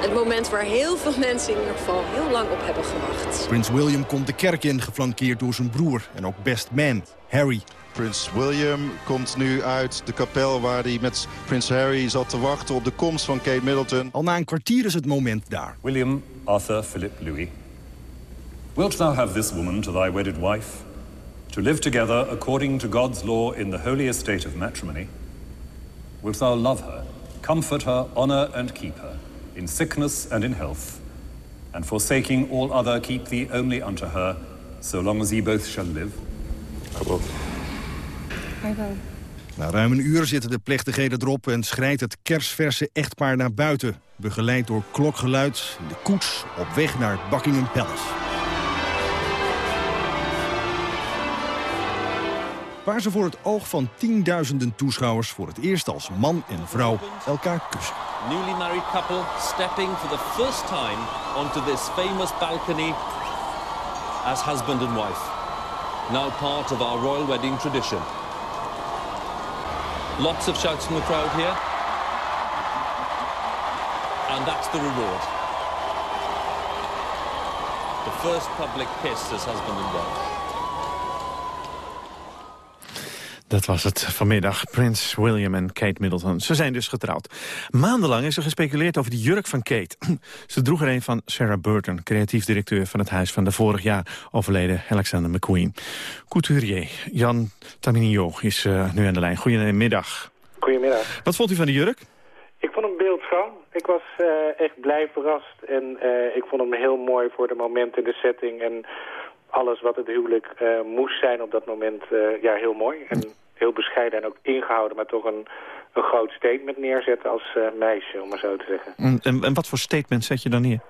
Het moment waar heel veel <laughs> mensen in ieder geval heel lang op hebben gewacht. Prins William komt de kerk in, geflankeerd door zijn broer en ook best man, Harry. Prins William komt nu uit de kapel waar hij met prins Harry zat te wachten op de komst van Kate Middleton. Al na een kwartier is het moment daar. William Arthur Philip Louis, wilt thou have this woman to thy wedded wife, to live together according to God's law in the holy estate of matrimony? Wilt thou love her, comfort her, honor and keep her, in sickness and in health, and forsaking all other keep thee only unto her, so long as ye both shall live? I will. Na ruim een uur zitten de plechtigheden erop en schrijdt het kersverse echtpaar naar buiten. Begeleid door klokgeluid in de koets op weg naar Buckingham Palace. Waar ze voor het oog van tienduizenden toeschouwers voor het eerst als man en vrouw elkaar kussen. Newly married couple stepping for the first time onto this famous balcony as husband and wife. Now part of our royal wedding tradition. Lots of shouts from the crowd here. And that's the reward. The first public kiss as husband and wife. Dat was het vanmiddag. Prins William en Kate Middleton. Ze zijn dus getrouwd. Maandenlang is er gespeculeerd over de jurk van Kate. <clears throat> Ze droeg er een van Sarah Burton, creatief directeur van het huis van de vorig jaar overleden Alexander McQueen. Couturier Jan Taminio is uh, nu aan de lijn. Goedemiddag. Goedemiddag. Wat vond u van de jurk? Ik vond hem beeldschoon. Ik was uh, echt blij verrast. En uh, ik vond hem heel mooi voor de moment en de setting. En alles wat het huwelijk moest zijn op dat moment, ja, heel mooi. En heel bescheiden en ook ingehouden, maar toch een, een groot statement neerzetten als uh, meisje, om maar zo te zeggen. En, en wat voor statement zet je dan neer?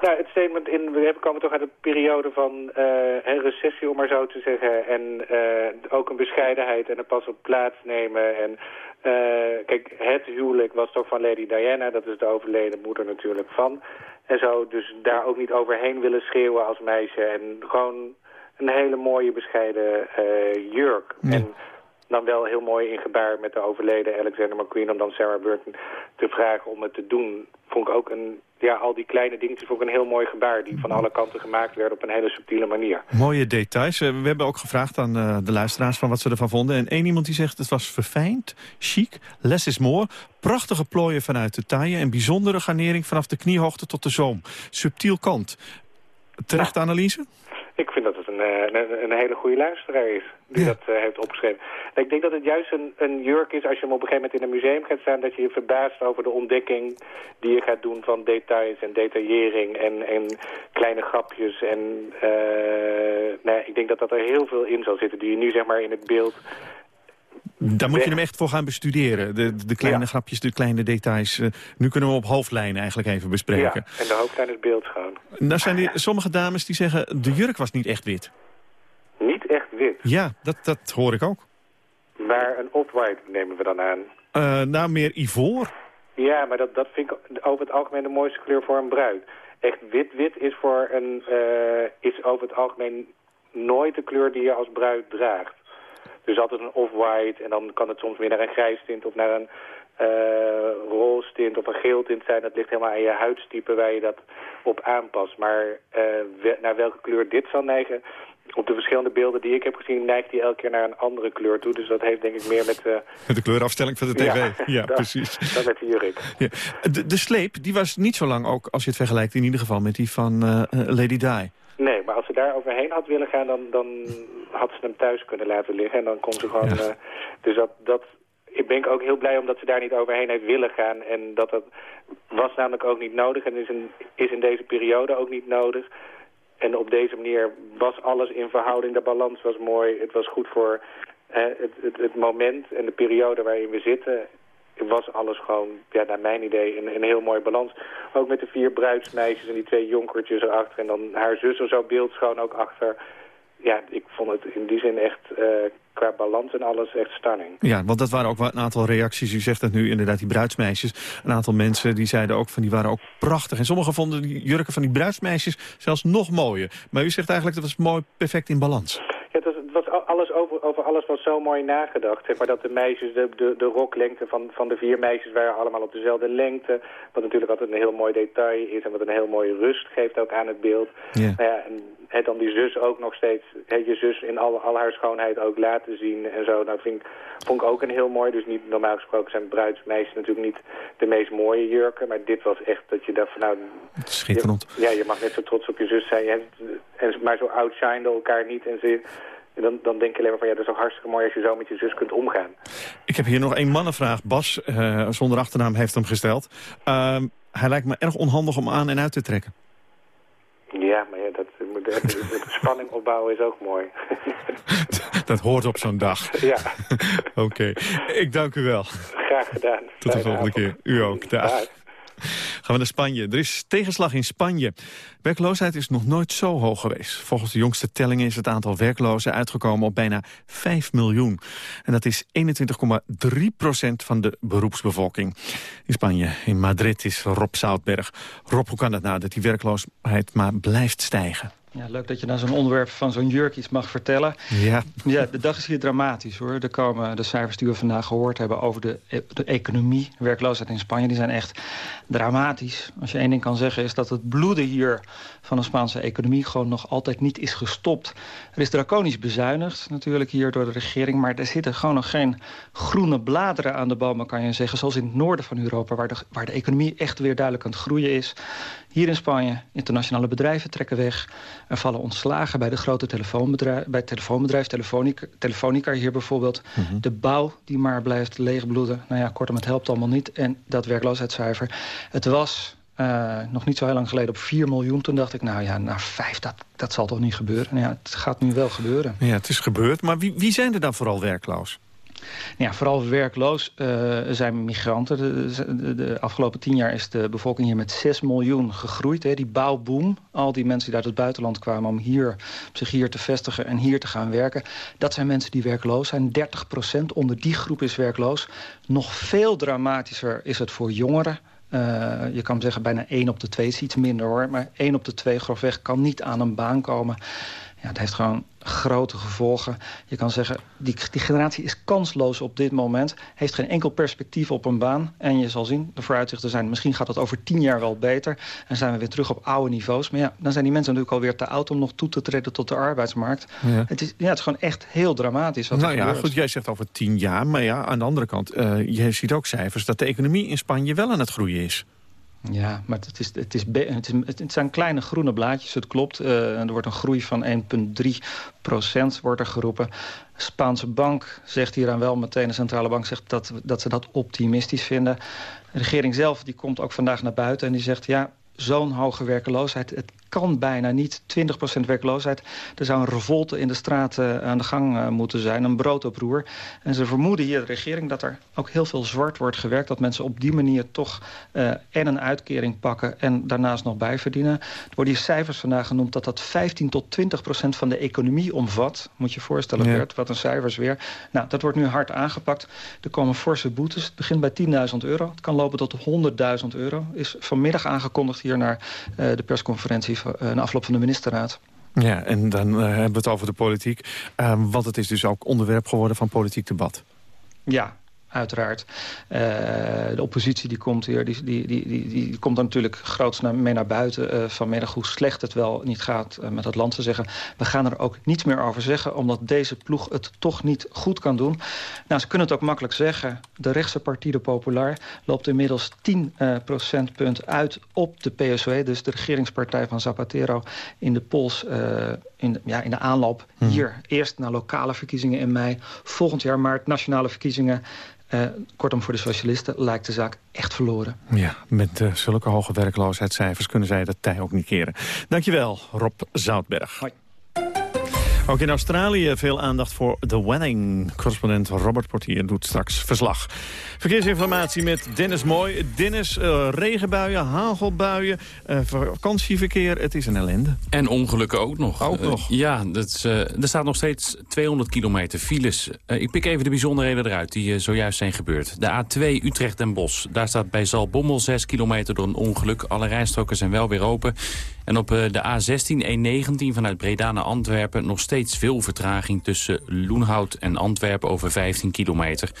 Nou, het statement in, we komen toch uit een periode van uh, een recessie, om maar zo te zeggen. En uh, ook een bescheidenheid en een pas op plaats nemen. En kijk, het huwelijk was toch van Lady Diana, dat is de overleden moeder natuurlijk van. En zo, dus daar ook niet overheen willen schreeuwen als meisje. En gewoon een hele mooie bescheiden jurk. Ja. En dan wel heel mooi in gebaar met de overleden Alexander McQueen... om dan Sarah Burton te vragen om het te doen. Vond ik ook een... Ja, al die kleine dingetjes vond ik een heel mooi gebaar... die van alle kanten gemaakt werden op een hele subtiele manier. Mooie details. We hebben ook gevraagd aan uh, de luisteraars van wat ze ervan vonden. En één iemand die zegt het was verfijnd, chic, less is more... prachtige plooien vanuit de taille... en bijzondere garnering vanaf de kniehoogte tot de zoom. Subtiel kant. Terechte ja. analyse? Ik vind dat het een, een, een hele goede luisteraar is die ja. dat uh, heeft opgeschreven. En ik denk dat het juist een, een jurk is als je hem op een gegeven moment in een museum gaat staan... dat je je verbaast over de ontdekking die je gaat doen van details en detaillering en, en kleine grapjes. En uh, nee, ik denk dat dat er heel veel in zal zitten die je nu zeg maar in het beeld Daar moet je hem echt voor gaan bestuderen. De, de kleine grapjes, de kleine details. Eh, nu kunnen we op hoofdlijnen eigenlijk even bespreken. Ja, en de hoofdlijn is beeldschoon. Nou zijn er sommige dames die zeggen, de jurk was niet echt wit. Niet echt wit? Ja, dat, dat hoor ik ook. Maar een off-white nemen we dan aan. Uh, nou, meer ivoor. Ja, maar dat, dat vind ik over het algemeen de mooiste kleur voor een bruid. Echt wit-wit is, voor een, uh, is over het algemeen nooit de kleur die je als bruid draagt. Dus altijd een off-white en dan kan het soms weer naar een grijs tint of naar een uh, roze tint of een geel tint zijn. Dat ligt helemaal aan je huidstype waar je dat op aanpast. Maar uh, naar welke kleur dit zal neigen, op de verschillende beelden die ik heb gezien... neigt hij elke keer naar een andere kleur toe. Dus dat heeft denk ik meer met... Uh... Met <laughs> de kleurafstelling van de tv. Ja, <laughs> ja precies. Dan met de jurk. Ja. De, de sleep, die was niet zo lang ook, als je het vergelijkt... in ieder geval met die van uh, Lady Di. Nee, maar als ze daar overheen had willen gaan... dan, dan had ze hem thuis kunnen laten liggen. En dan kon ze gewoon... Uh, dus dat, dat, ik ben ook heel blij omdat ze daar niet overheen heeft willen gaan. En dat dat was namelijk ook niet nodig. En is in, is in deze periode ook niet nodig. En op deze manier was alles in verhouding. De balans was mooi. Het was goed voor hè, het, het, het, moment en de periode waarin we zitten. Was alles gewoon, ja, naar mijn idee, een, een heel mooi balans. Ook met de vier bruidsmeisjes en die twee jonkertjes erachter. En dan haar zus er zo beeldschoon ook achter ja, ik vond het in die zin echt uh, qua balans en alles echt stunning. Ja, want dat waren ook een aantal reacties. U zegt dat nu inderdaad, die bruidsmeisjes. Een aantal mensen die zeiden ook van die waren ook prachtig. En sommigen vonden die jurken van die bruidsmeisjes zelfs nog mooier. Maar u zegt eigenlijk dat was mooi perfect in balans. Was, alles over, over alles was zo mooi nagedacht. Zeg maar dat de meisjes, de, de, de roklengte van, van de vier meisjes waren allemaal op dezelfde lengte. Wat natuurlijk altijd een heel mooi detail is en wat een heel mooie rust geeft ook aan het beeld. Ja. Nou ja, en he, dan die zus ook nog steeds, he, je zus in al, al haar schoonheid ook laten zien en zo. Nou, vind vond ik ook een heel mooi. Dus niet, normaal gesproken zijn bruidsmeisjes natuurlijk niet de meest mooie jurken. Maar dit was echt dat je dacht van nou... Schitterend. Je, ja, je mag net zo trots op je zus zijn. Je en, maar zo outshine elkaar niet en ze... Dan, dan denk je alleen maar van ja, dat is toch hartstikke mooi als je zo met je zus kunt omgaan. Ik heb hier nog één mannenvraag. Bas, uh, zonder achternaam, heeft hem gesteld. Uh, hij lijkt me erg onhandig om aan en uit te trekken. Ja, maar ja, dat, spanning opbouwen is ook mooi. <laughs> dat hoort op zo'n dag. <laughs> Ja. <laughs> Oké, okay. ik dank u wel. Graag gedaan. Tot de volgende keer. U ook. Dag. Dag. Gaan we naar Spanje. Er is tegenslag in Spanje. Werkloosheid is nog nooit zo hoog geweest. Volgens de jongste tellingen is het aantal werklozen uitgekomen op bijna 5 miljoen. En dat is 21,3 procent van de beroepsbevolking. In Spanje, in Madrid, is Rob Zoutberg. Rob, hoe kan het nou dat die werkloosheid maar blijft stijgen? Ja, leuk dat je naar zo'n onderwerp van zo'n jurk iets mag vertellen. Ja. ja, de dag is hier dramatisch hoor. Er komen de cijfers die we vandaag gehoord hebben over de, de economie, de werkloosheid in Spanje, die zijn echt dramatisch. Als je één ding kan zeggen is dat het bloeden hier van de Spaanse economie gewoon nog altijd niet is gestopt. Er is draconisch bezuinigd natuurlijk hier door de regering, maar er zitten gewoon nog geen groene bladeren aan de bomen kan je zeggen. Zoals in het noorden van Europa, waar de, waar de economie echt weer duidelijk aan het groeien is. Hier in Spanje, internationale bedrijven trekken weg. Er vallen ontslagen bij de grote telefoonbedrijf, bij het telefoonbedrijf Telefonica, Telefonica hier bijvoorbeeld. Mhm. De bouw die maar blijft leegbloeden. Nou ja, kortom, het helpt allemaal niet. En dat werkloosheidscijfer. Het was uh, nog niet zo heel lang geleden op 4 miljoen. Toen dacht ik, nou ja, naar 5, dat, dat zal toch niet gebeuren? Nou ja, het gaat nu wel gebeuren. Ja, het is gebeurd. Maar wie, wie zijn er dan vooral werkloos? Ja, vooral werkloos uh, zijn migranten. De, de, de, afgelopen tien jaar is de bevolking hier met 6 miljoen gegroeid. Hè. Die bouwboom, al die mensen die uit het buitenland kwamen... om hier, zich hier te vestigen en hier te gaan werken... dat zijn mensen die werkloos zijn. 30 procent onder die groep is werkloos. Nog veel dramatischer is het voor jongeren. Uh, je kan zeggen bijna 1 op de 2 is iets minder hoor. Maar 1 op de 2 grofweg kan niet aan een baan komen. Ja, het heeft gewoon grote gevolgen. Je kan zeggen, die, die generatie is kansloos op dit moment. Heeft geen enkel perspectief op een baan. En je zal zien, de vooruitzichten zijn... misschien gaat dat over tien jaar wel beter. En zijn we weer terug op oude niveaus. Maar ja, dan zijn die mensen natuurlijk alweer te oud... om nog toe te treden tot de arbeidsmarkt. Ja. Het, is, ja, het is gewoon echt heel dramatisch. Wat nou ja, gebeurt. goed, jij zegt over tien jaar. Maar ja, aan de andere kant, uh, je ziet ook cijfers... dat de economie in Spanje wel aan het groeien is. Ja, maar het, is, het, is, het, zijn kleine groene blaadjes, het klopt. Uh, er wordt een groei van 1,3 procent wordt er geroepen. De Spaanse bank zegt hieraan wel meteen, de centrale bank zegt dat, dat ze dat optimistisch vinden. De regering zelf die komt ook vandaag naar buiten en die zegt... ja, zo'n hoge werkeloosheid, het kan bijna niet. 20% werkloosheid. Er zou een revolte in de straten aan de gang moeten zijn. Een broodoproer. En ze vermoeden hier, de regering, dat er ook heel veel zwart wordt gewerkt. Dat mensen op die manier toch en een uitkering pakken... en daarnaast nog bijverdienen. Er worden hier cijfers vandaag genoemd... dat dat 15 tot 20 procent van de economie omvat. Moet je je voorstellen, ja. Bert, wat een cijfers weer. Nou, dat wordt nu hard aangepakt. Er komen forse boetes. Het begint bij 10.000 euro. Het kan lopen tot 100.000 euro. Is vanmiddag aangekondigd hier naar uh, de persconferentie... Uh, na afloop van de ministerraad. Ja, en dan uh, hebben we het over de politiek. Uh, want het is dus ook onderwerp geworden van politiek debat. Ja, uiteraard. Uh, de oppositie die komt hier, die, die, die, die, komt dan natuurlijk groots naar, mee naar buiten uh, vanmiddag hoe slecht het wel niet gaat uh, met het land te zeggen. We gaan er ook niets meer over zeggen, omdat deze ploeg het toch niet goed kan doen. Nou, ze kunnen het ook makkelijk zeggen. De rechtse partij, de Populair, loopt inmiddels 10 procentpunt uit op de PSOE, dus de regeringspartij van Zapatero, in de pols, in, de, ja, in de aanloop hmm. hier. Eerst naar lokale verkiezingen in mei, volgend jaar maart nationale verkiezingen. Uh, kortom, voor de socialisten lijkt de zaak echt verloren. Ja, met uh, zulke hoge werkloosheidscijfers kunnen zij dat tij ook niet keren. Dankjewel, Rob Zoutberg. Hoi. Ook in Australië veel aandacht voor The Wedding. Correspondent Robert Portier doet straks verslag. Verkeersinformatie met Dennis Mooi. Dennis, uh, regenbuien, hagelbuien, uh, vakantieverkeer. Het is een ellende. En ongelukken ook nog. Ook nog. Uh, ja, dat is, er staat nog steeds 200 kilometer files. ik pik even de bijzonderheden eruit die zojuist zijn gebeurd. De A2 Utrecht en Bos. Daar staat bij Zalbommel 6 kilometer door een ongeluk. Alle rijstroken zijn wel weer open. En op de A16 E19 vanuit Breda naar Antwerpen nog steeds veel vertraging tussen Loenhout en Antwerpen over 15 kilometer.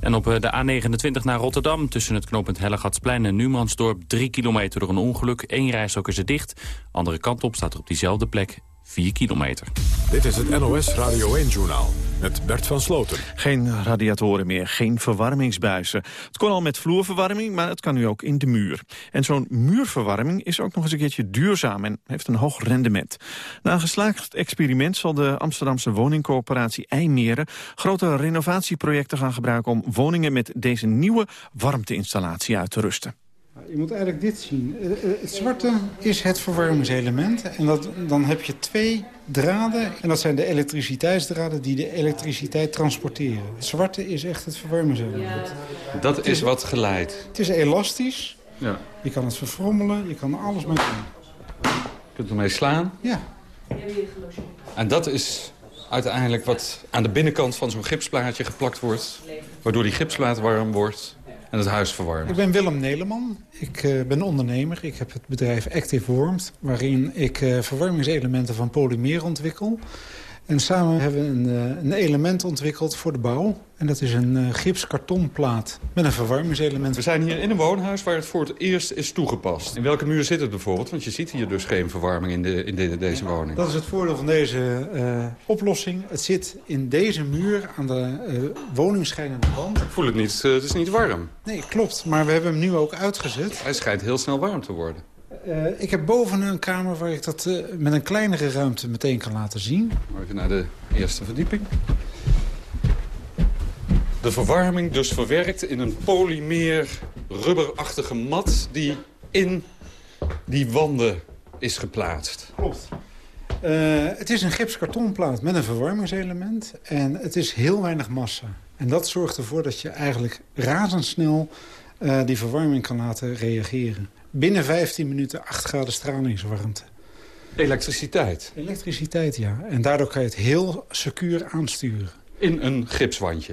En op de A29 naar Rotterdam tussen het knooppunt Hellegatsplein en Numansdorp 3 kilometer door een ongeluk. Eén rijstok is er dicht. Andere kant op staat er op diezelfde plek 4 kilometer. Dit is het NOS Radio 1-journaal met Bert van Sloten. Geen radiatoren meer, geen verwarmingsbuizen. Het kon al met vloerverwarming, maar het kan nu ook in de muur. En zo'n muurverwarming is ook nog eens een keertje duurzaam... en heeft een hoog rendement. Na een geslaagd experiment zal de Amsterdamse woningcorporatie IJmeren... grote renovatieprojecten gaan gebruiken om woningen met deze nieuwe warmteinstallatie uit te rusten. Je moet eigenlijk dit zien. Het zwarte is het verwarmingselement. En dat, dan heb je twee draden. En dat zijn de elektriciteitsdraden die de elektriciteit transporteren. Het zwarte is echt het verwarmingselement. Dat is, is, wat geleidt. Het is elastisch. Ja. Je kan het verfrommelen. Je kan er alles mee doen. Je kunt ermee slaan. Ja. En dat is uiteindelijk wat aan de binnenkant van zo'n gipsplaatje geplakt wordt. Waardoor die gipsplaat warm wordt en het huis verwarmen. Ik ben Willem Neleman. Ik uh, ben ondernemer. Ik heb het bedrijf Active Warmth... waarin ik uh, verwarmingselementen van polymeer ontwikkel. En samen hebben we een, uh, een, element ontwikkeld voor de bouw. En dat is een uh, gipskartonplaat met een verwarmingselement. We zijn hier in een woonhuis waar het voor het eerst is toegepast. In welke muur zit het bijvoorbeeld? Want je ziet hier dus geen verwarming in, de, in de, deze woning. Dat is het voordeel van deze uh, oplossing. Het zit in deze muur aan de woningsschijnende wand. Ik voel het niet. het is niet warm. Nee, klopt. Maar we hebben hem nu ook uitgezet. Hij schijnt heel snel warm te worden. Uh, ik heb boven een kamer waar ik dat uh, met een kleinere ruimte meteen kan laten zien. Even naar de eerste verdieping. De verwarming dus verwerkt in een polymeer rubberachtige mat die in die wanden is geplaatst. Klopt. Uh, het is een gipskartonplaat met een verwarmingselement en het is heel weinig massa. En dat zorgt ervoor dat je eigenlijk razendsnel die verwarming kan laten reageren binnen 15 minuten 8 graden stralingswarmte. Elektriciteit? Elektriciteit, ja. En daardoor kan je het heel secuur aansturen. In een gipswandje?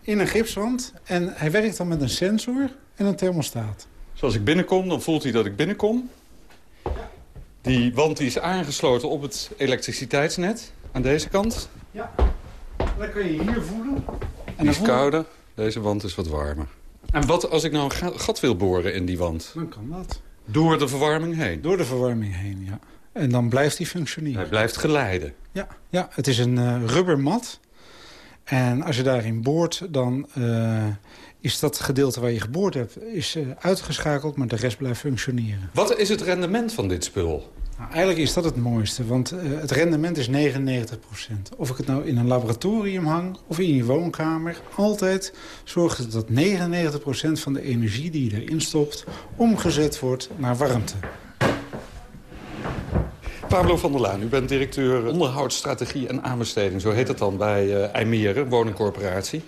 In een gipswand. En hij werkt dan met een sensor en een thermostaat. Zoals ik binnenkom, dan voelt hij dat ik binnenkom. Die wand die is aangesloten op het elektriciteitsnet aan deze kant. Ja, dan kan je hier voelen. En die is kouder, deze wand is wat warmer. En wat als ik nou een gat wil boren in die wand? Dan kan dat. Door de verwarming heen? Door de verwarming heen, ja. En dan blijft hij functioneren. Hij blijft geleiden? Ja, ja het is een uh, rubbermat. En als je daarin boort, dan uh, is dat gedeelte waar je geboord hebt is, uh, uitgeschakeld, maar de rest blijft functioneren. Wat is het rendement van dit spul? Nou, eigenlijk is dat het mooiste, want uh, het rendement is 99%. Of ik het nou in een laboratorium hang of in je woonkamer... altijd zorgt het dat 99% van de energie die je erin stopt... omgezet wordt naar warmte. Pablo van der Laan, u bent directeur onderhoudsstrategie en aanbesteding. Zo heet het dan bij uh, IJmeren, woningcorporatie.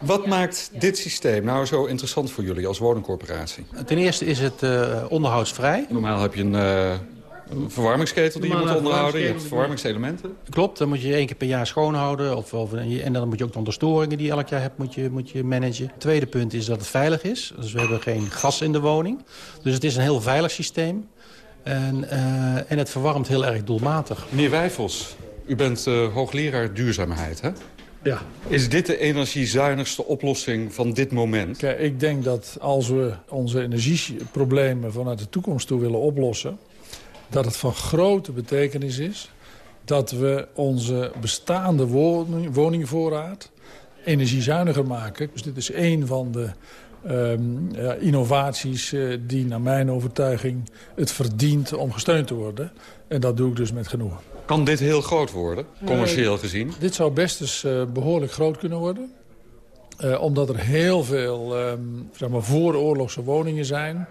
Wat maakt dit systeem nou zo interessant voor jullie als woningcorporatie? Ten eerste is het uh, onderhoudsvrij. Normaal heb je een... Uh, een verwarmingsketel die je moet onderhouden. Je hebt verwarmingselementen. Klopt, dan moet je één keer per jaar schoonhouden. Of, of, en dan moet je ook de storingen die je elk jaar hebt, moet je, moet je managen. Het tweede punt is dat het veilig is. Dus we hebben geen gas in de woning. Dus het is een heel veilig systeem. En, uh, en het verwarmt heel erg doelmatig. Meneer Wijfels, u bent uh, hoogleraar duurzaamheid, hè? Ja. Is dit de energiezuinigste oplossing van dit moment? Kijk, ik denk dat als we onze energieproblemen vanuit de toekomst toe willen oplossen... dat het van grote betekenis is dat we onze bestaande woning, woningvoorraad energiezuiniger maken. Dus dit is één van de um, ja, innovaties uh, die naar mijn overtuiging het verdient om gesteund te worden. En dat doe ik dus met genoegen. Kan dit heel groot worden, commercieel gezien? Dit zou best eens uh, behoorlijk groot kunnen worden. Uh, omdat er heel veel um, zeg maar vooroorlogse woningen zijn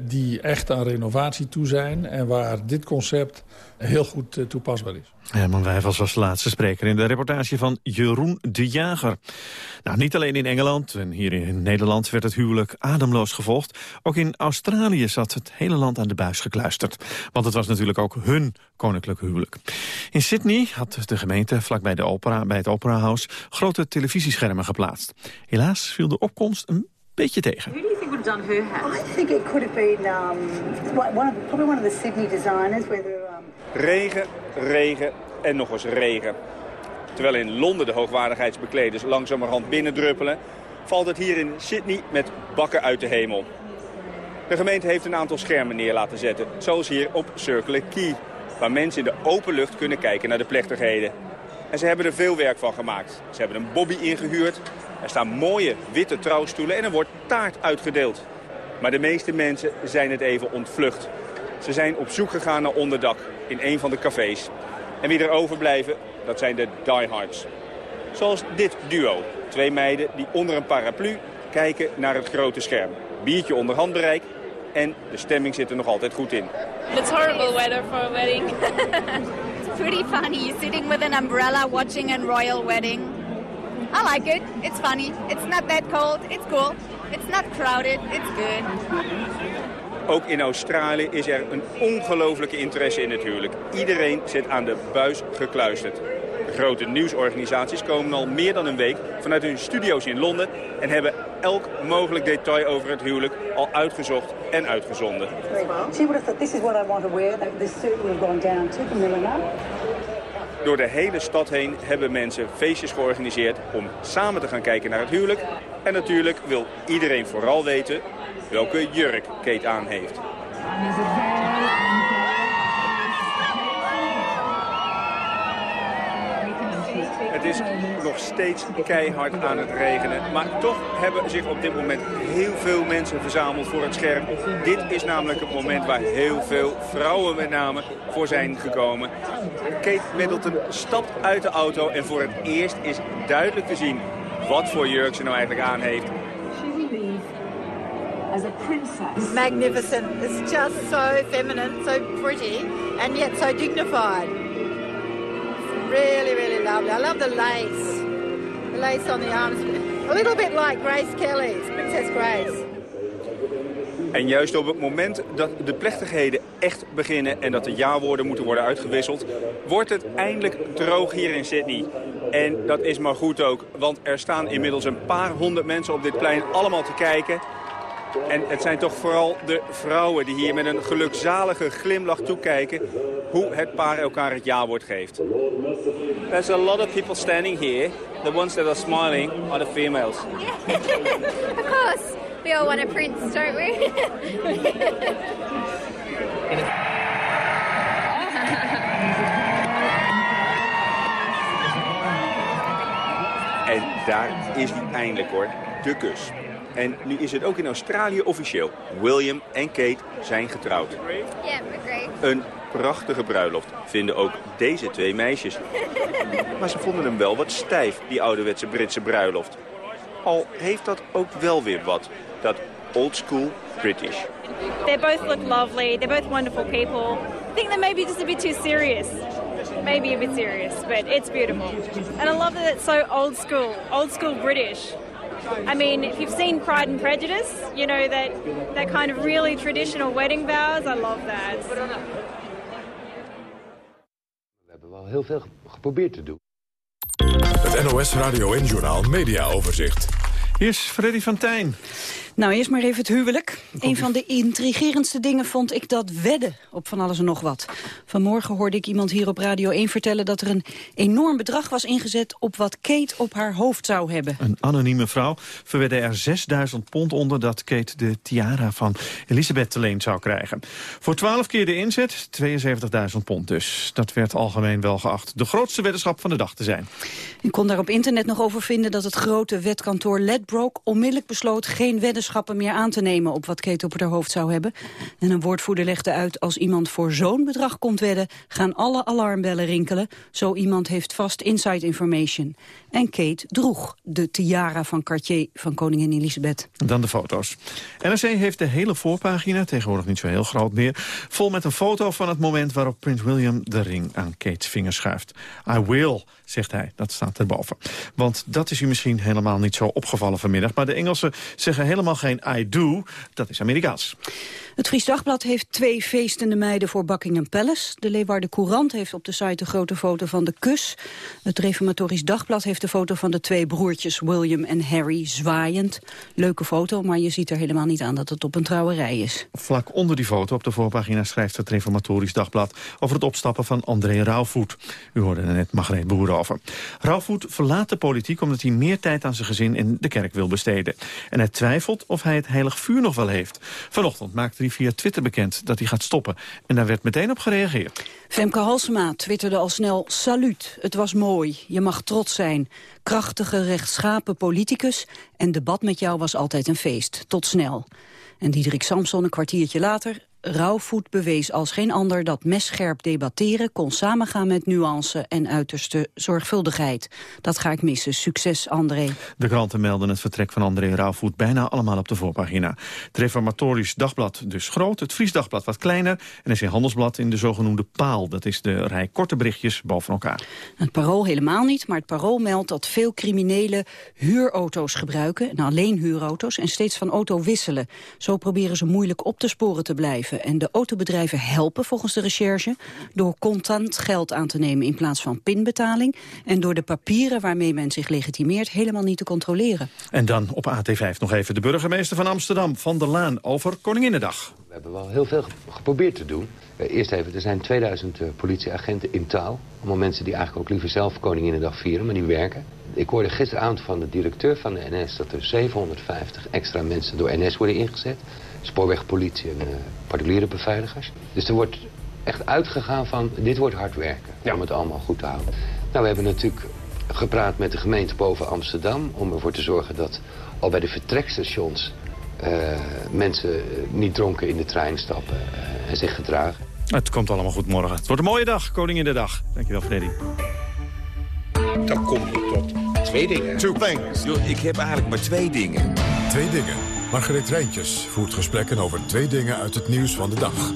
die echt aan renovatie toe zijn... en waar dit concept heel goed uh, toepasbaar is. Herman Wijfels was de laatste spreker in de reportage van Jeroen de Jager. Nou, niet alleen in Engeland en hier in Nederland werd het huwelijk ademloos gevolgd. Ook in Australië zat het hele land aan de buis gekluisterd. Want het was natuurlijk ook hun koninklijke huwelijk. In Sydney had de gemeente vlakbij de opera, bij het Opera House grote televisieschermen geplaatst. Helaas viel de opkomst een beetje tegen. Who do you think would have done her hat? I think it could have been um, one of, probably one of the Sydney designers. Whether, um... Regen, regen en nog eens regen. Terwijl in Londen de hoogwaardigheidsbekleders langzamerhand binnendruppelen... valt het hier in Sydney met bakken uit de hemel. De gemeente heeft een aantal schermen neer laten zetten, zoals hier op Circle Key... waar mensen in de open lucht kunnen kijken naar de plechtigheden. En ze hebben er veel werk van gemaakt. Ze hebben een bobby ingehuurd, er staan mooie witte trouwstoelen en er wordt taart uitgedeeld. Maar de meeste mensen zijn het even ontvlucht. Ze zijn op zoek gegaan naar onderdak in een van de cafés. En wie er overblijven, dat zijn de diehards. Zoals dit duo. Twee meiden die onder een paraplu kijken naar het grote scherm. Biertje onder handbereik en de stemming zit er nog altijd goed in. It's horrible weather for a wedding. <laughs> Pretty funny. Sitting with an umbrella watching a royal wedding. I like it. It's funny. It's not that cold. It's cool. It's not crowded. It's good. Ook in Australië is er een ongelofelijke interesse in het huwelijk. Iedereen zit aan de buis gekluisterd. De grote nieuwsorganisaties komen al meer dan een week vanuit hun studio's in Londen... en hebben elk mogelijk detail over het huwelijk al uitgezocht en uitgezonden. She would have thought, this is what I want to wear. This suit would have gone down to the milliner. Door de hele stad heen hebben mensen feestjes georganiseerd om samen te gaan kijken naar het huwelijk. En natuurlijk wil iedereen vooral weten welke jurk Kate aan heeft. Is nog steeds keihard aan het regenen. Maar toch hebben zich op dit moment heel veel mensen verzameld voor het scherm. Dit is namelijk het moment waar heel veel vrouwen met name voor zijn gekomen. Kate Middleton stapt uit de auto en voor het eerst is duidelijk te zien wat voor jurk ze nou eigenlijk aan heeft. As a princess. Magnificent. It's just so feminine, so pretty, and yet so dignified. Really, really lovely. I love the lace. The lace on the arms. A little bit like Grace Kelly's, Princess Grace. En juist op het moment dat de plechtigheden echt beginnen... en dat de ja-woorden moeten worden uitgewisseld... wordt het eindelijk droog hier in Sydney. En dat is maar goed ook, want er staan inmiddels een paar honderd mensen op dit plein... allemaal te kijken. En het zijn toch vooral de vrouwen die hier met een gelukzalige glimlach toekijken... hoe het paar elkaar het ja-woord geeft. There's a lot of people standing here. The ones that are smiling are the females. <laughs> of course. We all want a prince, don't we? En daar is hij eindelijk hoor, de kus. En nu is het ook in Australië officieel. William en Kate zijn getrouwd. Great. Een prachtige bruiloft vinden ook deze twee meisjes. Maar ze vonden hem wel wat stijf, die ouderwetse Britse bruiloft. Al heeft dat ook wel weer wat. Dat old school British. They both look lovely. They're both wonderful people. I think that maybe just a bit too serious. Maybe a bit serious, but it's beautiful. And I love that it's so old school, old school British. I mean, if you've seen Pride and Prejudice, you know that that kind of really traditional wedding vows. I love that. We hebben wel heel veel geprobeerd te doen. Het NOS Radio en Journal Media Overzicht. Hier is Freddy van Tijn. Nou, eerst maar even het huwelijk. Een van de intrigerendste dingen vond ik dat wedden op van alles en nog wat. Vanmorgen hoorde ik iemand hier op Radio 1 vertellen... dat er een enorm bedrag was ingezet op wat Kate op haar hoofd zou hebben. Een anonieme vrouw verwedde er 6000 pond onder... dat Kate de tiara van Elisabeth te leen zou krijgen. Voor 12 keer de inzet, 72.000 pond dus. Dat werd algemeen wel geacht de grootste weddenschap van de dag te zijn. Ik kon daar op internet nog over vinden dat het grote wetkantoor Ledbroke... onmiddellijk besloot geen weddenschap meer aan te nemen op wat Kate op haar hoofd zou hebben. En een woordvoerder legde uit, als iemand voor zo'n bedrag komt wedden, gaan alle alarmbellen rinkelen. Zo iemand heeft vast inside information. En Kate droeg de tiara van Cartier van koningin Elisabeth. Dan de foto's. NRC heeft de hele voorpagina, tegenwoordig niet zo heel groot meer... vol met een foto van het moment waarop prins William de ring aan Kate's vinger schuift. I will, zegt hij. Dat staat erboven. Want dat is u misschien helemaal niet zo opgevallen vanmiddag. Maar de Engelsen zeggen helemaal geen I do. Dat is Amerikaans. Het Fries Dagblad heeft twee feestende meiden voor Buckingham Palace. De Leeuwarden Courant heeft op de site een grote foto van de kus. Het Reformatorisch Dagblad heeft de foto van de twee broertjes William en Harry zwaaiend. Leuke foto, maar je ziet er helemaal niet aan dat het op een trouwerij is. Vlak onder die foto op de voorpagina schrijft het Reformatorisch Dagblad... over het opstappen van André Rauwvoet. U hoorde net Margreet Boer over. Rauwvoet verlaat de politiek omdat hij meer tijd aan zijn gezin in de kerk wil besteden. En hij twijfelt of hij het heilig vuur nog wel heeft. Vanochtend maakte hij via Twitter bekend dat hij gaat stoppen. En daar werd meteen op gereageerd. Femke Halsema twitterde al snel... Salut, het was mooi, je mag trots zijn. Krachtige, rechtschapen politicus... en debat met jou was altijd een feest. Tot snel. En Diederik Samson een kwartiertje later... Rauwvoet bewees als geen ander dat messcherp debatteren kon samengaan met nuance en uiterste zorgvuldigheid. Dat ga ik missen. Succes, André. De kranten melden het vertrek van André Rauwvoet bijna allemaal op de voorpagina. Het Reformatorisch Dagblad dus groot, het Fries Dagblad wat kleiner... en is in Handelsblad in de zogenoemde paal. Dat is de rij korte berichtjes boven elkaar. Het Parool helemaal niet, maar het Parool meldt dat veel criminelen huurauto's gebruiken... en alleen huurauto's en steeds van auto wisselen. Zo proberen ze moeilijk op te sporen te blijven. En de autobedrijven helpen volgens de recherche... door contant geld aan te nemen in plaats van pinbetaling... en door de papieren waarmee men zich legitimeert helemaal niet te controleren. En dan op AT5 nog even de burgemeester van Amsterdam, Van der Laan, over Koninginnedag. We hebben wel heel veel geprobeerd te doen. Eh, eerst even, er zijn 2000 uh, politieagenten in taal. Allemaal mensen die eigenlijk ook liever zelf Koninginnedag vieren, maar die werken. Ik hoorde gisteravond van de directeur van de NS dat er 750 extra mensen door NS worden ingezet spoorwegpolitie en uh, particuliere beveiligers. Dus er wordt echt uitgegaan van, dit wordt hard werken om het allemaal goed te houden. Nou, we hebben natuurlijk gepraat met de gemeente boven Amsterdam... om ervoor te zorgen dat al bij de vertrekstations uh, mensen niet dronken in de trein stappen uh, en zich gedragen. Het komt allemaal goed morgen. Het wordt een mooie dag, Koningin de Dag. Dankjewel, Freddy. Dan kom je tot twee dingen. Two things. Yo, ik heb eigenlijk maar twee dingen. Twee dingen. Margreet Rijntjes voert gesprekken over twee dingen uit het nieuws van de dag.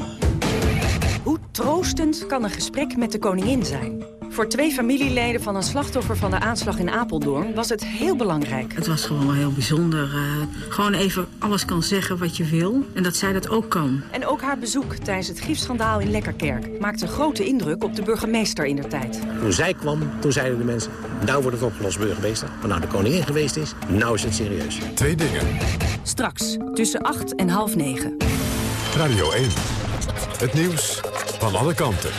Hoe troostend kan een gesprek met de koningin zijn? Voor twee familieleden van een slachtoffer van de aanslag in Apeldoorn was het heel belangrijk. Het was gewoon wel heel bijzonder. Uh, gewoon even alles kan zeggen wat je wil en dat zij dat ook kan. En ook haar bezoek tijdens het gifschandaal in Lekkerkerk maakte grote indruk op de burgemeester in der tijd. Toen zij kwam, toen zeiden de mensen, nou wordt het opgelost burgemeester. Maar nou de koningin geweest is, nou is het serieus. Twee dingen. Straks, tussen acht en half negen. Radio 1. Het nieuws van alle kanten.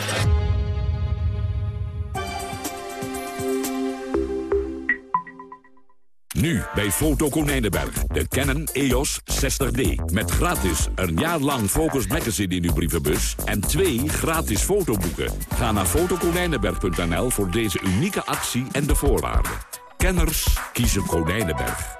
Nu bij Foto Konijnenberg. De Canon EOS 60D. Met gratis een jaar lang Focus Magazine in uw brievenbus. En twee gratis fotoboeken. Ga naar fotokonijnenberg.nl voor deze unieke actie en de voorwaarden. Kenners kiezen Konijnenberg.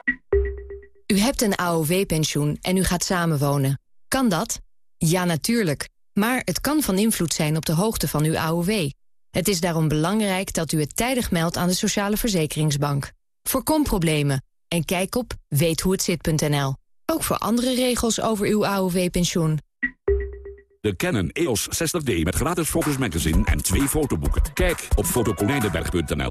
U hebt een AOW-pensioen en u gaat samenwonen. Kan dat? Ja, natuurlijk. Maar het kan van invloed zijn op de hoogte van uw AOW. Het is daarom belangrijk dat u het tijdig meldt aan de Sociale Verzekeringsbank. Voorkom problemen en kijk op weethoehetzit.nl. Ook voor andere regels over uw AOW-pensioen. De Canon EOS 60D met gratis Focus Magazine en twee fotoboeken. Kijk op fotoconijnenberg.nl.